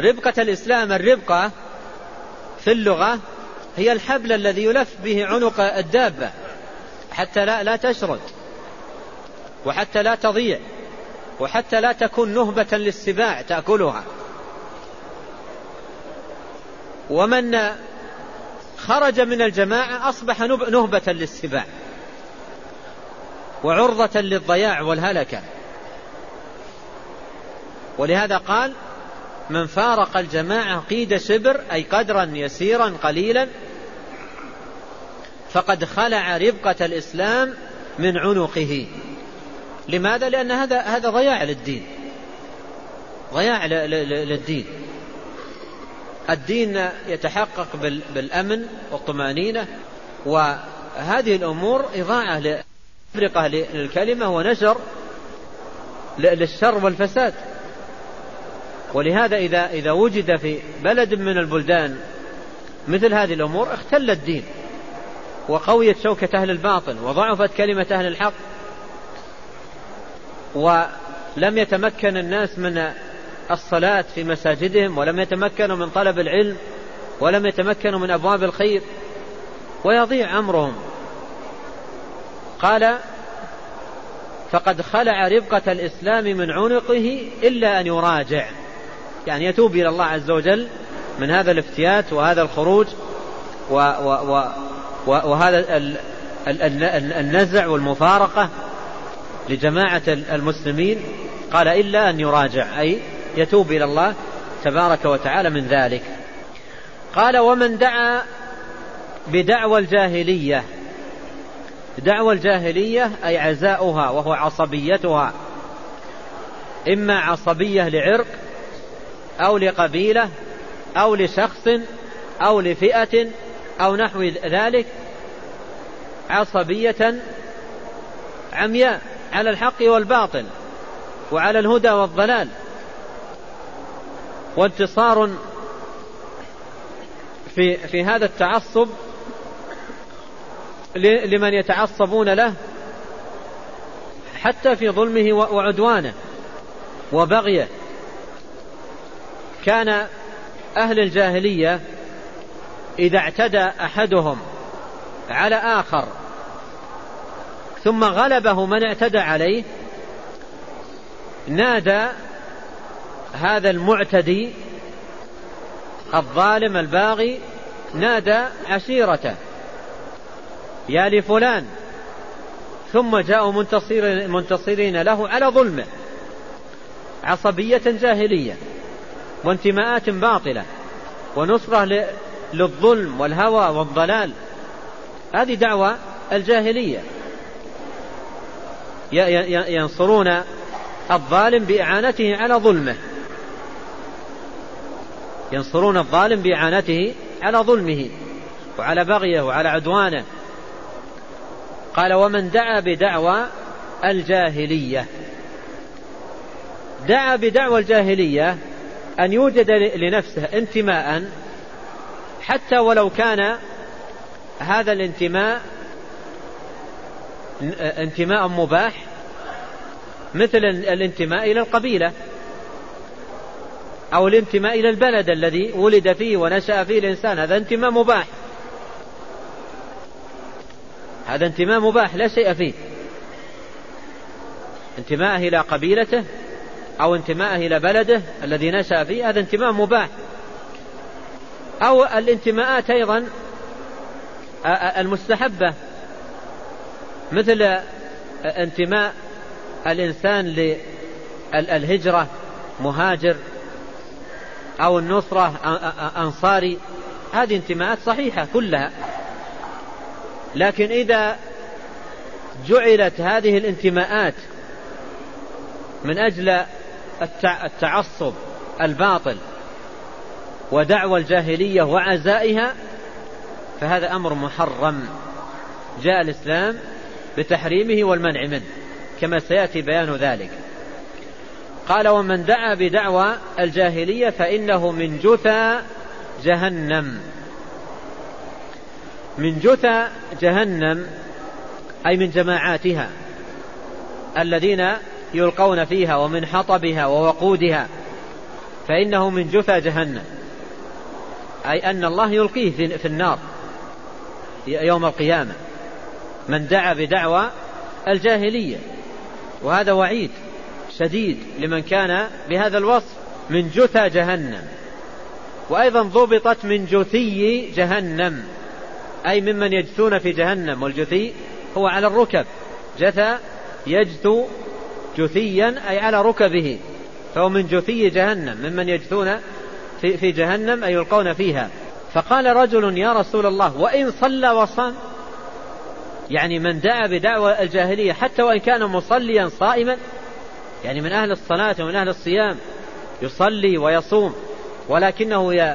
ربقة الإسلام الربقة في اللغة هي الحبل الذي يلف به عنق الدابة حتى لا, لا تشرد وحتى لا تضيع وحتى لا تكون نهبة للسباع تأكلها. ومن خرج من الجماعة أصبح نهبة للسباع. وعرضة للضياع والهلكة. ولهذا قال من فارق الجماعة قيد شبر أي قدرا يسيرا قليلا فقد خلع ربقة الإسلام من عنقه. لماذا؟ لأن هذا هذا ضياع للدين. ضياع للدين. الدين يتحقق بالأمن والطمأنينة وهذه الأمور إضاعة لتفرقة للكلمة ونشر للشر والفساد. ولهذا إذا إذا وجد في بلد من البلدان مثل هذه الأمور اختل الدين وقويت شوكة أهل الباطل وضعفت كلمة أهل الحق ولم يتمكن الناس من الصلاة في مساجدهم ولم يتمكنوا من طلب العلم ولم يتمكنوا من أبواب الخير ويضيع أمرهم. قال فقد خلع ربقة الإسلام من عنقه إلا أن يراجع. يعني يتوب إلى الله عز وجل من هذا الافتيات وهذا الخروج و و و وهذا النزع والمفارقة لجماعة المسلمين. قال إلا أن يراجع أي يتوب إلى الله تبارك وتعالى من ذلك. قال ومن دعا بدعوى الجاهلية دعوى الجاهلية أي عزاؤها وهو عصبيتها. إما عصبية لعرق أو لقبيلة أو لشخص أو لفئة أو نحو ذلك عصبية عمياء على الحق والباطل وعلى الهدى والضلال. وانتصار في في هذا التعصب لمن يتعصبون له حتى في ظلمه وعدوانه وبغيه. كان أهل الجاهلية إذا اعتدى أحدهم على آخر ثم غلبه من اعتدى عليه نادى هذا المعتدي الظالم الباغي نادى عشيرته. يا لفلان. ثم جاءوا منتصرين, منتصرين له على ظلمه. عصبية جاهلية وانتماءات باطلة ونصرة للظلم والهوى والضلال. هذه دعوة الجاهلية. ينصرون الظالم بإعانته على ظلمه. ينصرون الظالم بإعانته على ظلمه. وعلى بغيه وعلى عدوانه. قال ومن دعا بدعوى الجاهلية. دعا بدعوى الجاهلية أن يوجد لنفسه انتماء حتى ولو كان هذا الانتماء انتماء مباح مثل الانتماء إلى القبيلة أو الانتماء إلى البلد الذي ولد فيه ونشأ فيه الإنسان. هذا انتماء مباح. هذا انتماء مباح لا شيء فيه. انتماءه إلى قبيلته أو انتماءه إلى بلده الذي نشأ فيه هذا انتماء مباح. أو الانتماءات أيضا المستحبة. مثل انتماء الإنسان للهجرة مهاجر أو النصرة أنصاري. هذه انتماءات صحيحة كلها. لكن إذا جعلت هذه الانتماءات من أجل التعصب الباطل ودعوى الجاهلية وعزائها فهذا أمر محرم. جاء الإسلام بتحريمه والمنع منه كما سيأتي بيان ذلك. قال ومن دعا بدعوى الجاهلية فإنه من جثى جهنم. من جثى جهنم أي من جماعاتها الذين يلقون فيها ومن حطبها ووقودها فإنه من جثى جهنم. أي أن الله يلقيه في النار يوم القيامة. من دعا بدعوى الجاهلية. وهذا وعيد شديد لمن كان بهذا الوصف من جثى جهنم. وأيضا ضبطت من جثي جهنم. أي ممن يجثون في جهنم والجثي هو على الركب. جثى يجثو جثيا أي على ركبه. فهو من جثي جهنم ممن يجثون في, في جهنم أي يلقون فيها. فقال رجل يا رسول الله وإن صلى وصام؟ يعني من دعا بدعوى الجاهلية حتى وإن كان مصليا صائما. يعني من أهل الصلاة ومن أهل الصيام يصلي ويصوم. ولكنه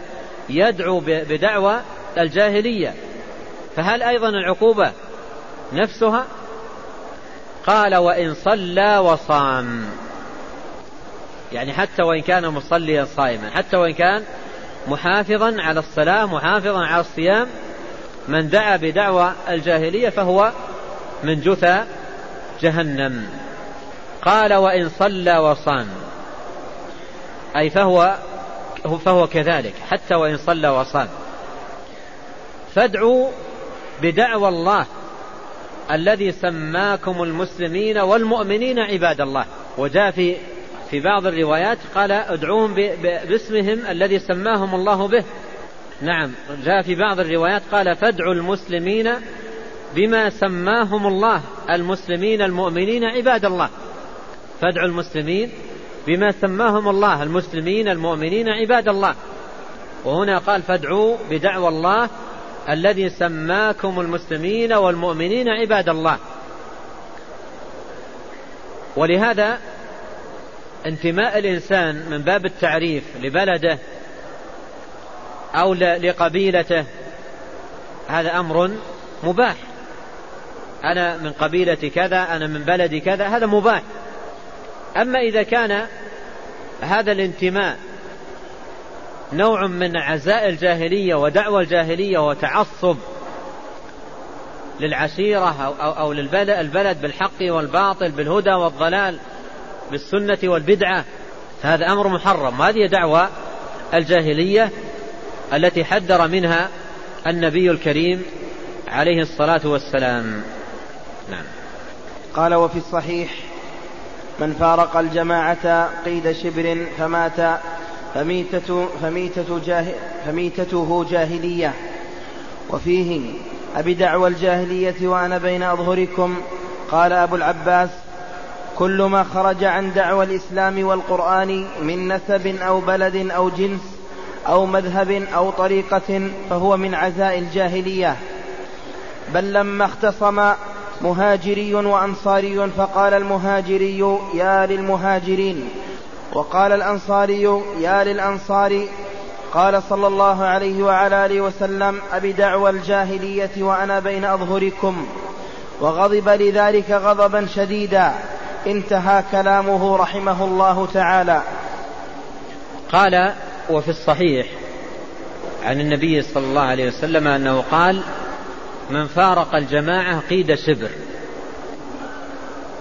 يدعو بدعوى الجاهلية. فهل أيضا العقوبة نفسها؟ قال وإن صلى وصام. يعني حتى وإن كان مصليا صائما حتى وإن كان محافظا على الصلاة محافظا على الصيام من دعا بدعوى الجاهلية فهو من جثى جهنم. قال وإن صلى وصام. أي فهو فهو كذلك حتى وإن صلى وصام. فادعوا بدعوى الله الذي سماكم المسلمين والمؤمنين عباد الله. وجاء في في بعض الروايات قال ادعوهم باسمهم الذي سماهم الله به. نعم جاء في بعض الروايات قال فادعوا المسلمين بما سماهم الله المسلمين المؤمنين عباد الله. فادعوا المسلمين بما سماهم الله المسلمين المؤمنين عباد الله. وهنا قال فادعوا بدعوى الله الذي سماكم المسلمين والمؤمنين عباد الله. ولهذا انتماء الإنسان من باب التعريف لبلده أو لقبيلته هذا أمر مباح. أنا من قبيلة كذا أنا من بلد كذا هذا مباح. أما إذا كان هذا الانتماء نوع من عزاء الجاهلية ودعوى الجاهلية وتعصب للعشيرة أو, أو للبلد بالحق والباطل بالهدى والضلال بالسنة والبدعة. هذا أمر محرم. هذه دعوة الجاهلية التي حذر منها النبي الكريم عليه الصلاة والسلام. نعم. قال وفي الصحيح من فارق الجماعة قيد شبر فمات فميتة فميتة جاه فميتته جاهلية. وفيه أبدعوى الجاهلية وأنا بين أظهركم. قال أبو العباس كل ما خرج عن دعوى الإسلام والقرآن من نسب أو بلد أو جنس أو مذهب أو طريقة فهو من عزاء الجاهلية. بل لما اختصم مهاجري وأنصاري فقال المهاجري يا للمهاجرين وقال الأنصاري يا للأنصار قال صلى الله عليه وعلى آله وسلم أبدعوى الجاهلية وأنا بين أظهركم. وغضب لذلك غضبا شديدا. انتهى كلامه رحمه الله تعالى. قال وفي الصحيح عن النبي صلى الله عليه وسلم أنه قال من فارق الجماعة قيد شبر.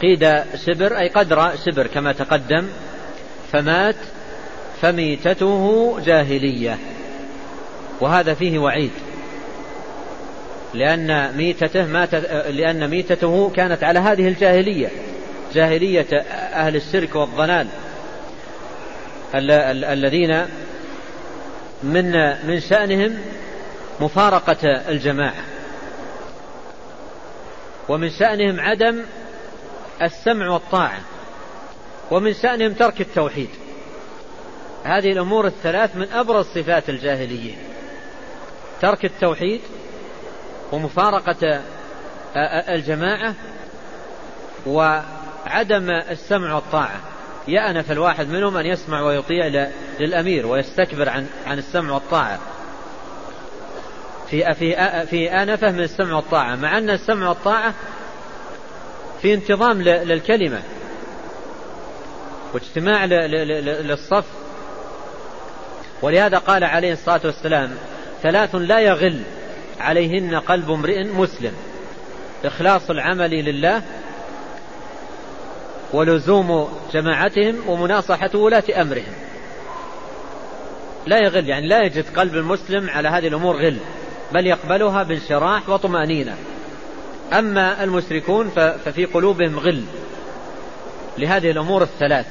قيد شبر أي قدر شبر كما تقدم. فمات فميتته جاهلية. وهذا فيه وعيد. لأن ميتته مات لأن ميتته كانت على هذه الجاهلية جاهلية أهل الشرك والضلال. الذين من من شأنهم مفارقة الجماعة. ومن شأنهم عدم السمع والطاعة. ومن شأنهم ترك التوحيد. هذه الأمور الثلاث من أبرز صفات الجاهلية. ترك التوحيد ومفارقة الجماعة وعدم السمع والطاعة. يأنف الواحد منهم أن يسمع ويطيع للأمير ويستكبر عن عن السمع والطاعة. في في في آنفة من السمع والطاعة مع أن السمع والطاعة في انتظام للكلمة. واجتماع للصف. ولهذا قال عليه الصلاة والسلام ثلاث لا يغل عليهن قلب امرئ مسلم. إخلاص العمل لله ولزوم جماعتهم ومناصحة ولاة أمرهم. لا يغل يعني لا يجد قلب المسلم على هذه الأمور غل بل يقبلها بانشراح وطمأنينة. أما المشركون ففي قلوبهم غل لهذه الأمور الثلاث.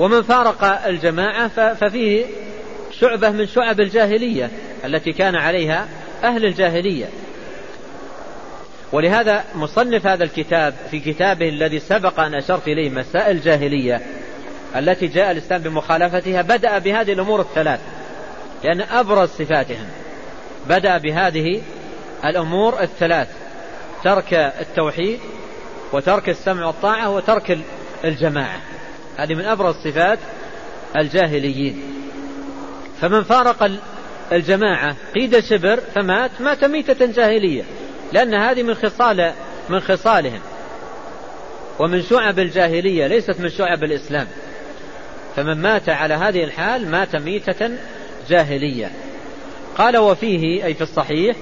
ومن فارق الجماعة ففيه شعبة من شعب الجاهلية التي كان عليها أهل الجاهلية. ولهذا مصنف هذا الكتاب في كتابه الذي سبق أن أشرت إليه مسائل الجاهلية التي جاء الإسلام بمخالفتها بدأ بهذه الأمور الثلاث. لأن أبرز صفاتهم بدأ بهذه الأمور الثلاث ترك التوحيد وترك السمع والطاعة وترك الجماعة. هذه من أبرز صفات الجاهليين. فمن فارق الجماعة قيد شبر فمات مات ميتة جاهلية لأن هذه من خصال من خصالهم. ومن شعب الجاهلية ليست من شعب الإسلام. فمن مات على هذه الحال مات ميتة جاهلية. قال وفيه أي في الصحيح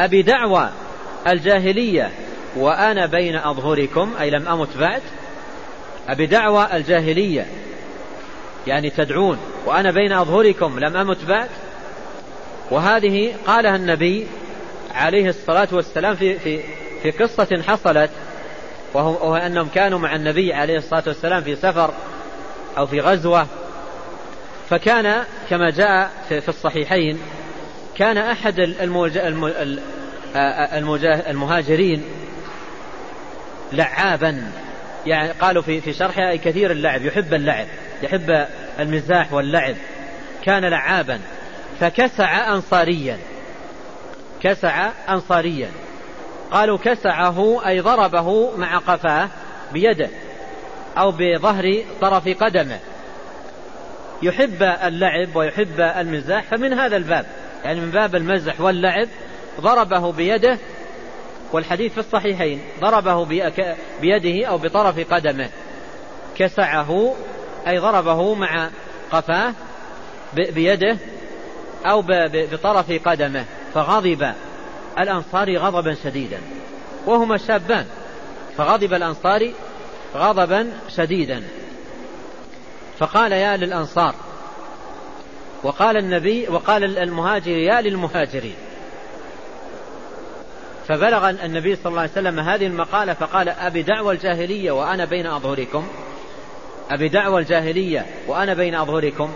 أبي دعوى الجاهلية وأنا بين أظهركم أي لم أمت بعد أبي دعوى الجاهلية. يعني تدعون وأنا بين أظهركم لم أمت بعد. وهذه قالها النبي عليه الصلاة والسلام في, في, في قصة حصلت وهو أنهم كانوا مع النبي عليه الصلاة والسلام في سفر أو في غزوة. فكان كما جاء في الصحيحين كان أحد المهاجرين لعابا. يعني قالوا في في شرحها كثير اللعب يحب اللعب يحب المزاح واللعب. كان لعابا فكسع أنصاريا. كسع أنصاريا. قالوا كسعه أي ضربه مع قفاه بيده أو بظهر طرف قدمه. يحب اللعب ويحب المزاح فمن هذا الباب. يعني من باب المزح واللعب ضربه بيده والحديث في الصحيحين ضربه بيده أو بطرف قدمه. كسعه أي ضربه مع قفاه بيده أو بطرف قدمه فغضب الأنصاري غضبا شديدا. وهما شابان فغضب الأنصاري غضبا شديدا. فقال يا للأنصار وقال النبي وقال المهاجر يا للمهاجرين فبلغ النبي صلى الله عليه وسلم هذه المقالة فقال أبي دعوى الجاهلية وأنا بين أظهركم. أبي دعوى الجاهلية وأنا بين أظهركم.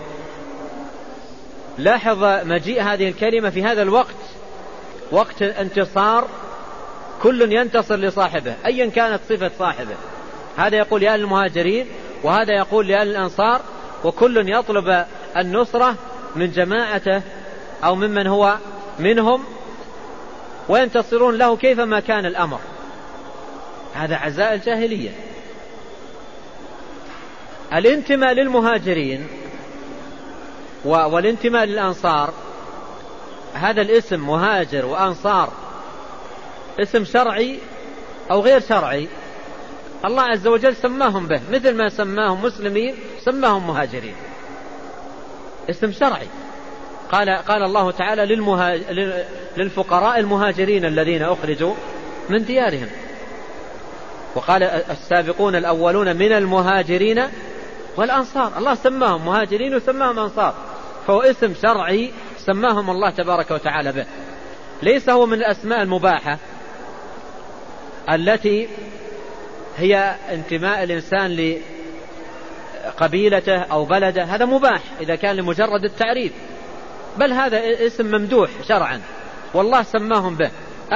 لاحظ مجيء هذه الكلمة في هذا الوقت. وقت انتصار كل ينتصر لصاحبه أيا كانت صفة صاحبه. هذا يقول يا المهاجرين وهذا يقول يا الأنصار وكل يطلب النصرة من جماعته أو ممن هو منهم وينتصرون له كيفما كان الأمر. هذا عزاء الجاهلية. الانتماء للمهاجرين والانتماء للأنصار هذا الاسم مهاجر وأنصار اسم شرعي أو غير شرعي الله عز وجل سماهم به مثل ما سماهم مسلمين سماهم مهاجرين. اسم شرعي. قال قال الله تعالى للفقراء المهاجرين الذين أخرجوا من ديارهم. وقال السابقون الأولون من المهاجرين والأنصار. الله سماهم مهاجرين وسماهم أنصار. فهو اسم شرعي سماهم الله تبارك وتعالى به. ليس هو من الأسماء المباحة التي هي انتماء الإنسان لقبيلته أو بلده. هذا مباح إذا كان لمجرد التعريف. بل هذا اسم ممدوح شرعا. والله سماهم به.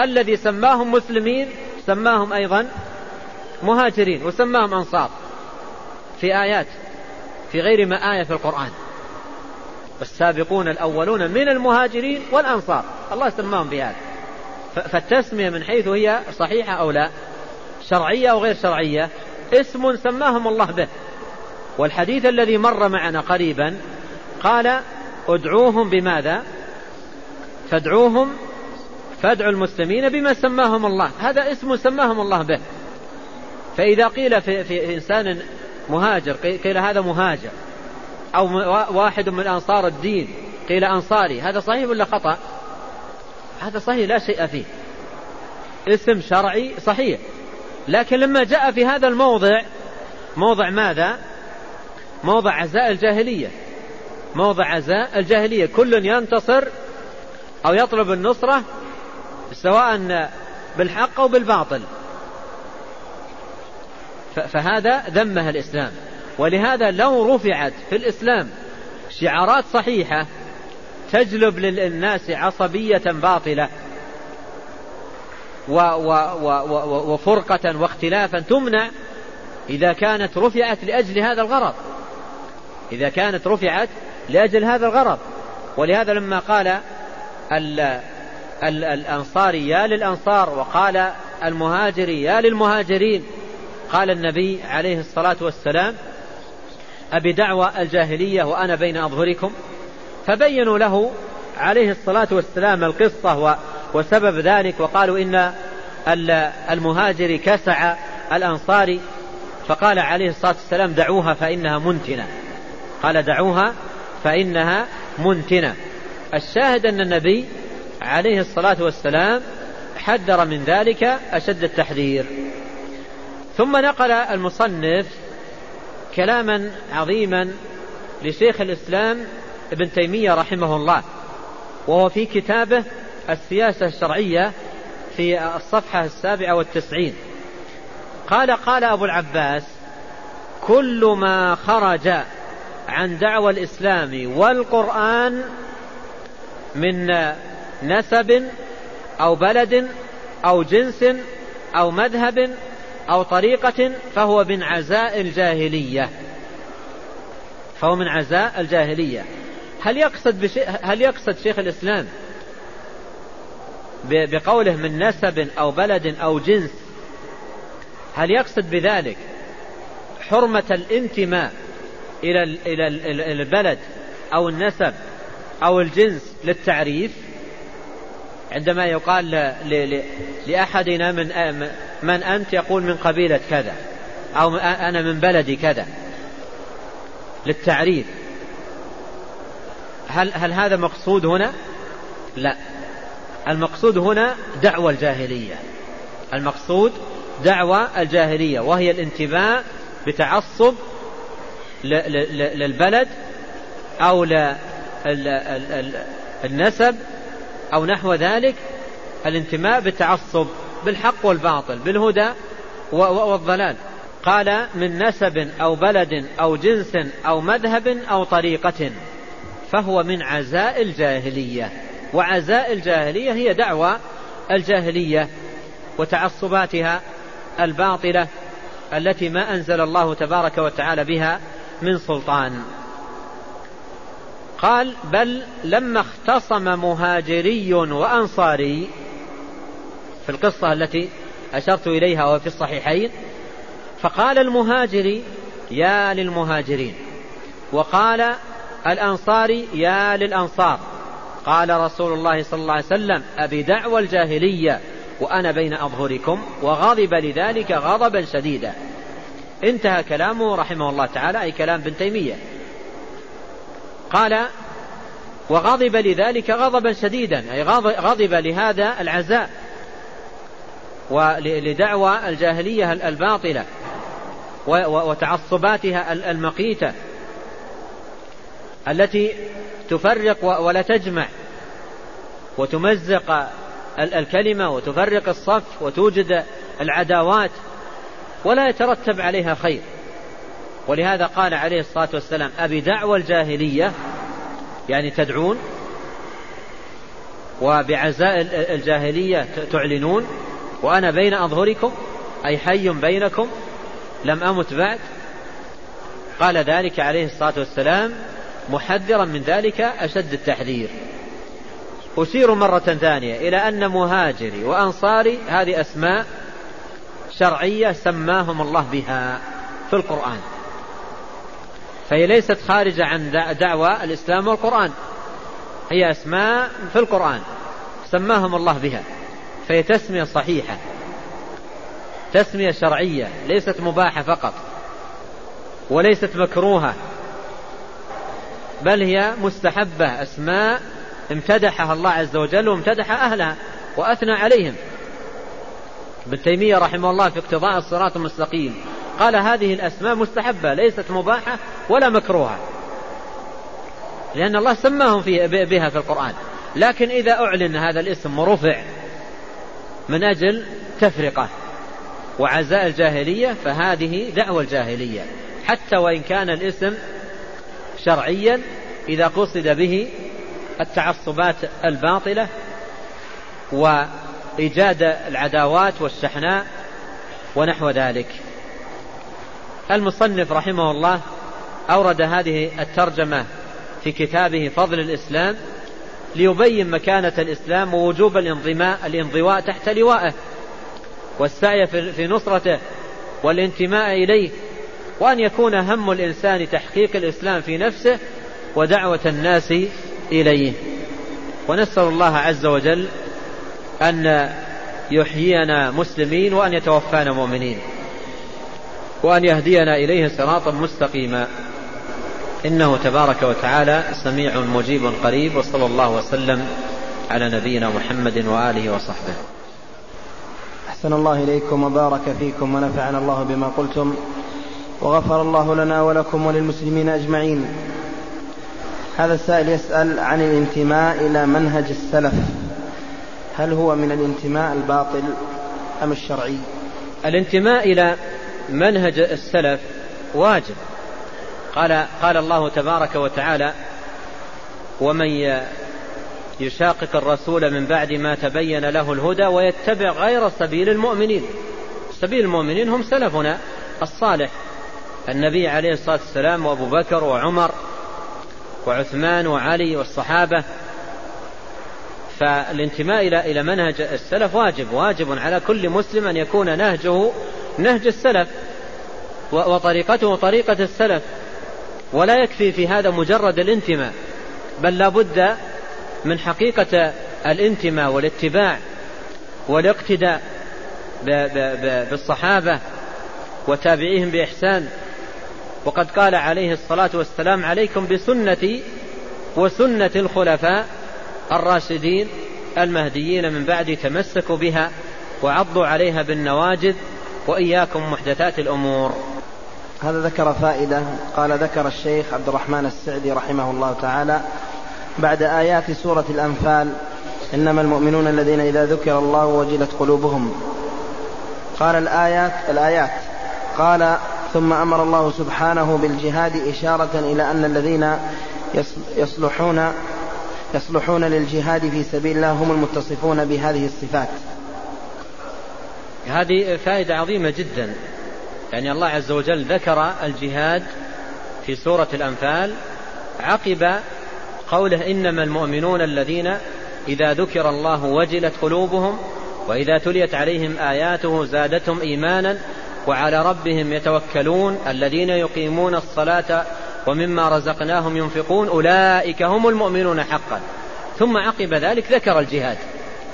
الذي سماهم مسلمين سماهم أيضا مهاجرين وسماهم أنصار. في آيات في غير ما آية في القرآن. السابقون الأولون من المهاجرين والأنصار. الله سماهم بهذا. فالتسمية من حيث هي صحيحة أو لا شرعية أو غير شرعية اسم سماهم الله به. والحديث الذي مر معنا قريبا قال ادعوهم بماذا? فادعوهم فادعوا المسلمين بما سماهم الله. هذا اسم سماهم الله به. فإذا قيل في, في إنسان مهاجر قيل هذا مهاجر. أو واحد من أنصار الدين قيل أنصاري. هذا صحيح ولا خطأ؟ هذا صحيح لا شيء فيه. اسم شرعي صحيح. لكن لما جاء في هذا الموضع موضع ماذا؟ موضع عزاء الجاهلية. موضع عزاء. الجاهلية كل ينتصر أو يطلب النصرة سواء بالحق أو بالباطل. فهذا ذمة الإسلام. ولهذا لو رفعت في الإسلام شعارات صحيحة تجلب للناس عصبية باطلة وفرقة واختلافا تمنع إذا كانت رفعت لأجل هذا الغرض. إذا كانت رفعت لأجل هذا الغرض. ولهذا لما قال ال ال الأنصاري يا للأنصار وقال المهاجري يا للمهاجرين قال النبي عليه الصلاة والسلام أبي دعوى الجاهلية وأنا بين أظهركم. فبينوا له عليه الصلاة والسلام القصة وسبب ذلك وقالوا إن المهاجر كسع الأنصاري. فقال عليه الصلاة والسلام دعوها فإنها منتنة. قال دعوها فإنها منتنة. الشاهد أن النبي عليه الصلاة والسلام حذر من ذلك أشد التحذير. ثم نقل المصنف كلاما عظيما لشيخ الإسلام ابن تيمية رحمه الله وهو في كتابه السياسة الشرعية في الصفحة السابعة والتسعين. قال قال أبو العباس كل ما خرج عن دعوى الإسلام والقرآن من نسب أو بلد أو جنس أو مذهب أو طريقة فهو من عزاء الجاهلية. فهو من عزاء الجاهلية. هل يقصد بشيء هل يقصد شيخ الإسلام بقوله من نسب أو بلد أو جنس؟ هل يقصد بذلك حرمة الانتماء إلى إلى البلد أو النسب أو الجنس للتعريف. عندما يقال لأحدنا من من أنت يقول من قبيلة كذا أو أنا من بلدي كذا. للتعريف. هل هل هذا مقصود هنا؟ لا. المقصود هنا دعوة الجاهلية. المقصود دعوة الجاهلية وهي الانتماء بتعصب للبلد أو للنسب أو نحو ذلك الانتماء بالتعصب بالحق والباطل بالهدى والضلال. قال من نسب أو بلد أو جنس أو مذهب أو طريقة فهو من عزاء الجاهلية. وعزاء الجاهلية هي دعوى الجاهلية وتعصباتها الباطلة التي ما أنزل الله تبارك وتعالى بها من سلطان. قال بل لما اختصم مهاجري وأنصاري في القصة التي أشرت إليها وفي الصحيحين فقال المهاجري يا للمهاجرين وقال الأنصاري يا للأنصار قال رسول الله صلى الله عليه وسلم أبي دعوى الجاهلية وأنا بين أظهركم وغضب لذلك غضبا شديدا انتهى كلامه رحمه الله تعالى أي كلام ابن تيمية. قال وغضب لذلك غضبا شديدا. أي غضب لهذا العزاء ولدعوى الجاهلية الباطلة وتعصباتها المقيتة التي تفرق ولا تجمع وتمزق الكلمة وتفرق الصف وتوجد العداوات ولا يترتب عليها خير. ولهذا قال عليه الصلاة والسلام أبي دعوى الجاهلية يعني تدعون وبعزاء الجاهلية تعلنون وأنا بين أظهركم أي حي بينكم لم أمت بعد. قال ذلك عليه الصلاة والسلام محذرا من ذلك أشد التحذير. أشير مرة ثانية إلى أن مهاجري وأنصاري هذه أسماء شرعية سماهم الله بها في القرآن. فهي ليست خارجة عن دعوى الإسلام والقرآن. هي أسماء في القرآن. سماهم الله بها. فهي تسمية صحيحة. تسمية شرعية. ليست مباحة فقط. وليست مكروهة. بل هي مستحبة. أسماء امتدحها الله عز وجل وامتدح أهلها وأثنى عليهم. ابن تيمية رحمه الله في اقتضاء الصراط المستقيم. قال هذه الأسماء مستحبة ليست مباحة ولا مكروهة. لأن الله سماهم بها في القرآن. لكن إذا أعلن هذا الاسم ورفع من أجل تفرقة وعزاء الجاهلية فهذه دعوة الجاهلية. حتى وإن كان الاسم شرعيا إذا قصد به التعصبات الباطلة وإيجاد العداوات والشحناء ونحو ذلك. المصنف رحمه الله أورد هذه الترجمة في كتابه فضل الإسلام ليبين مكانة الإسلام ووجوب الانضماء الانضواء تحت لوائه والسعي في نصرته والانتماء إليه وأن يكون هم الإنسان تحقيق الإسلام في نفسه ودعوة الناس إليه. ونسأل الله عز وجل أن يحيينا مسلمين وأن يتوفانا مؤمنين وأن يهدينا إليه صراطا مستقيما. إنه تبارك وتعالى سميع مجيب قريب وصلى الله وسلم على نبينا محمد وآله وصحبه. أحسن الله إليكم وبارك فيكم ونفعنا الله بما قلتم وغفر الله لنا ولكم وللمسلمين أجمعين. هذا السائل يسأل عن الانتماء إلى منهج السلف. هل هو من الانتماء الباطل أم الشرعي؟ الانتماء إلى منهج السلف واجب. قال قال الله تبارك وتعالى ومن يشاقق الرسول من بعد ما تبين له الهدى ويتبع غير سبيل المؤمنين. سبيل المؤمنين هم سلفنا الصالح النبي عليه الصلاة والسلام وأبو بكر وعمر وعثمان وعلي والصحابة. فالانتماء إلى إلى منهج السلف واجب واجب على كل مسلم أن يكون نهجه نهج السلف وطريقته طريقة السلف. ولا يكفي في هذا مجرد الانتماء بل لا بد من حقيقة الانتماء والاتباع والاقتداء بالصحابة وتابعيهم بإحسان. وقد قال عليه الصلاة والسلام عليكم بسنتي وسنة الخلفاء. الراشدين المهديين من بعد تمسكوا بها وعضوا عليها بالنواجذ وإياكم محدثات الأمور. هذا ذكر فائدة قال ذكر الشيخ عبد الرحمن السعدي رحمه الله تعالى بعد آيات سورة الأنفال إنما المؤمنون الذين إذا ذكر الله وجلت قلوبهم. قال الآيات الآيات قال ثم أمر الله سبحانه بالجهاد إشارة إلى أن الذين يصلحون يصلحون للجهاد في سبيل الله هم المتصفون بهذه الصفات. هذه فائدة عظيمة جدا. يعني الله عز وجل ذكر الجهاد في سورة الأنفال عقب قوله إنما المؤمنون الذين إذا ذكر الله وجلت قلوبهم وإذا تليت عليهم آياته زادتهم إيمانا وعلى ربهم يتوكلون الذين يقيمون الصلاة ومما رزقناهم ينفقون أولئك هم المؤمنون حقا. ثم عقب ذلك ذكر الجهاد.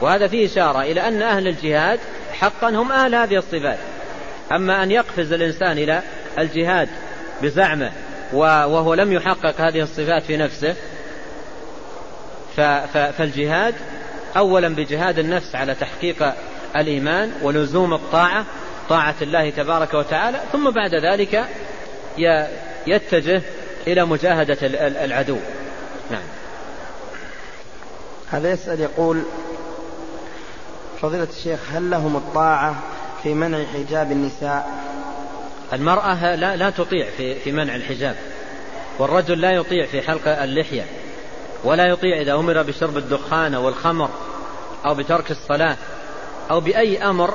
وهذا فيه إشارة إلى أن أهل الجهاد حقا هم أهل هذه الصفات. أما أن يقفز الإنسان إلى الجهاد بزعمه وهو لم يحقق هذه الصفات في نفسه فالجهاد أولا بجهاد النفس على تحقيق الإيمان ولزوم الطاعة طاعة الله تبارك وتعالى ثم بعد ذلك يتجه إلى مجاهدة العدو. نعم. هذا يسأل يقول فضيلة الشيخ هل لهم الطاعة في منع حجاب النساء؟ المرأة لا, لا تطيع في, في منع الحجاب. والرجل لا يطيع في حلق اللحية ولا يطيع إذا أمر بشرب الدخان أو الخمر أو بترك الصلاة أو بأي أمر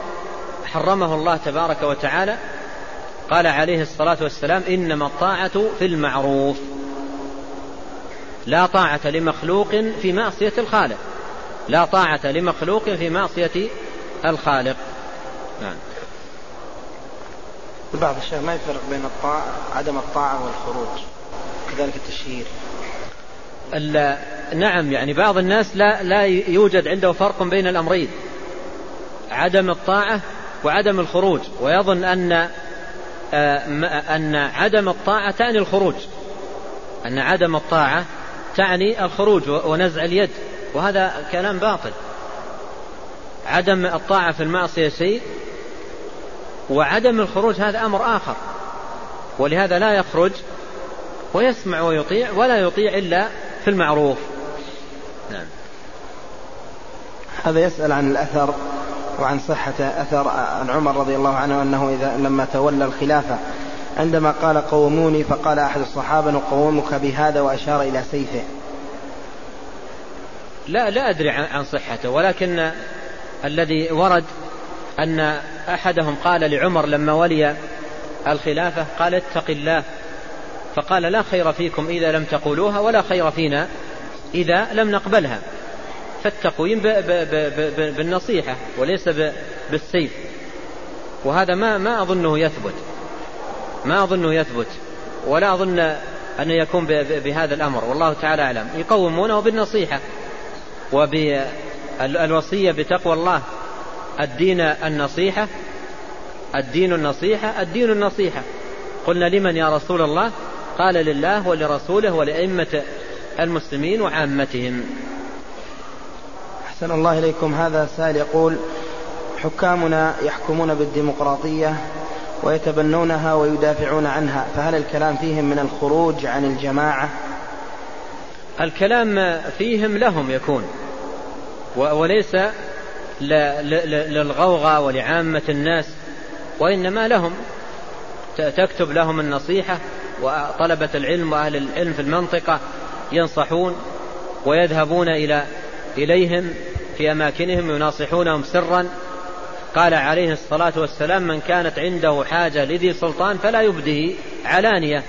حرمه الله تبارك وتعالى قال عليه الصلاة والسلام إنما الطاعة في المعروف. لا طاعة لمخلوق في معصية الخالق. لا طاعة لمخلوق في معصية الخالق. نعم. بعض الشيء ما يفرق بين الطاعة عدم الطاعة والخروج كذلك التشهير. نعم يعني بعض الناس لا لا يوجد عنده فرق بين الأمرين عدم الطاعة وعدم الخروج. ويظن أن أن عدم الطاعة تعني الخروج. أن عدم الطاعة تعني الخروج ونزع اليد. وهذا كلام باطل. عدم الطاعة في المعصية شيء وعدم الخروج هذا أمر آخر. ولهذا لا يخرج ويسمع ويطيع ولا يطيع إلا في المعروف. نعم. هذا يسأل عن الأثر وعن صحة أثر عن عمر رضي الله عنه أنه إذا لما تولى الخلافة عندما قال قوموني فقال أحد الصحابة نقومك بهذا وأشار إلى سيفه. لا لا أدري عن صحته ولكن الذي ورد أن أحدهم قال لعمر لما ولي الخلافة قال اتق الله فقال لا خير فيكم إذا لم تقولوها ولا خير فينا إذا لم نقبلها. فالتقويم بالنصيحة وليس بالسيف. وهذا ما ما أظنه يثبت. ما أظنه يثبت. ولا أظن أن يكون بهذا الأمر. والله تعالى أعلم. يقومونه بالنصيحة. وبالوصية بتقوى الله. الدين النصيحة. الدين النصيحة. الدين النصيحة. قلنا لمن يا رسول الله؟ قال لله ولرسوله ولأئمة المسلمين وعامتهم. أحسن الله إليكم. هذا سائل يقول حكامنا يحكمون بالديمقراطية ويتبنونها ويدافعون عنها فهل الكلام فيهم من الخروج عن الجماعة؟ الكلام فيهم لهم يكون وليس للغوغاء ولعامة الناس وإنما لهم. تكتب لهم النصيحة وطلبة العلم وأهل العلم في المنطقة ينصحون ويذهبون إلى إليهم في أماكنهم يناصحونهم سرا. قال عليه الصلاة والسلام من كانت عنده حاجة لذي سلطان فلا يبده علانية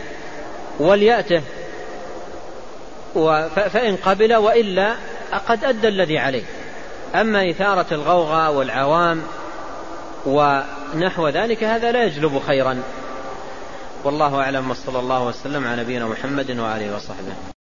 وليأته فإن قبل وإلا قد أدى الذي عليه. أما إثارة الغوغاء والعوام ونحو ذلك هذا لا يجلب خيرا. والله أعلم وصلى الله وسلم على نبينا محمد وآله وصحبه.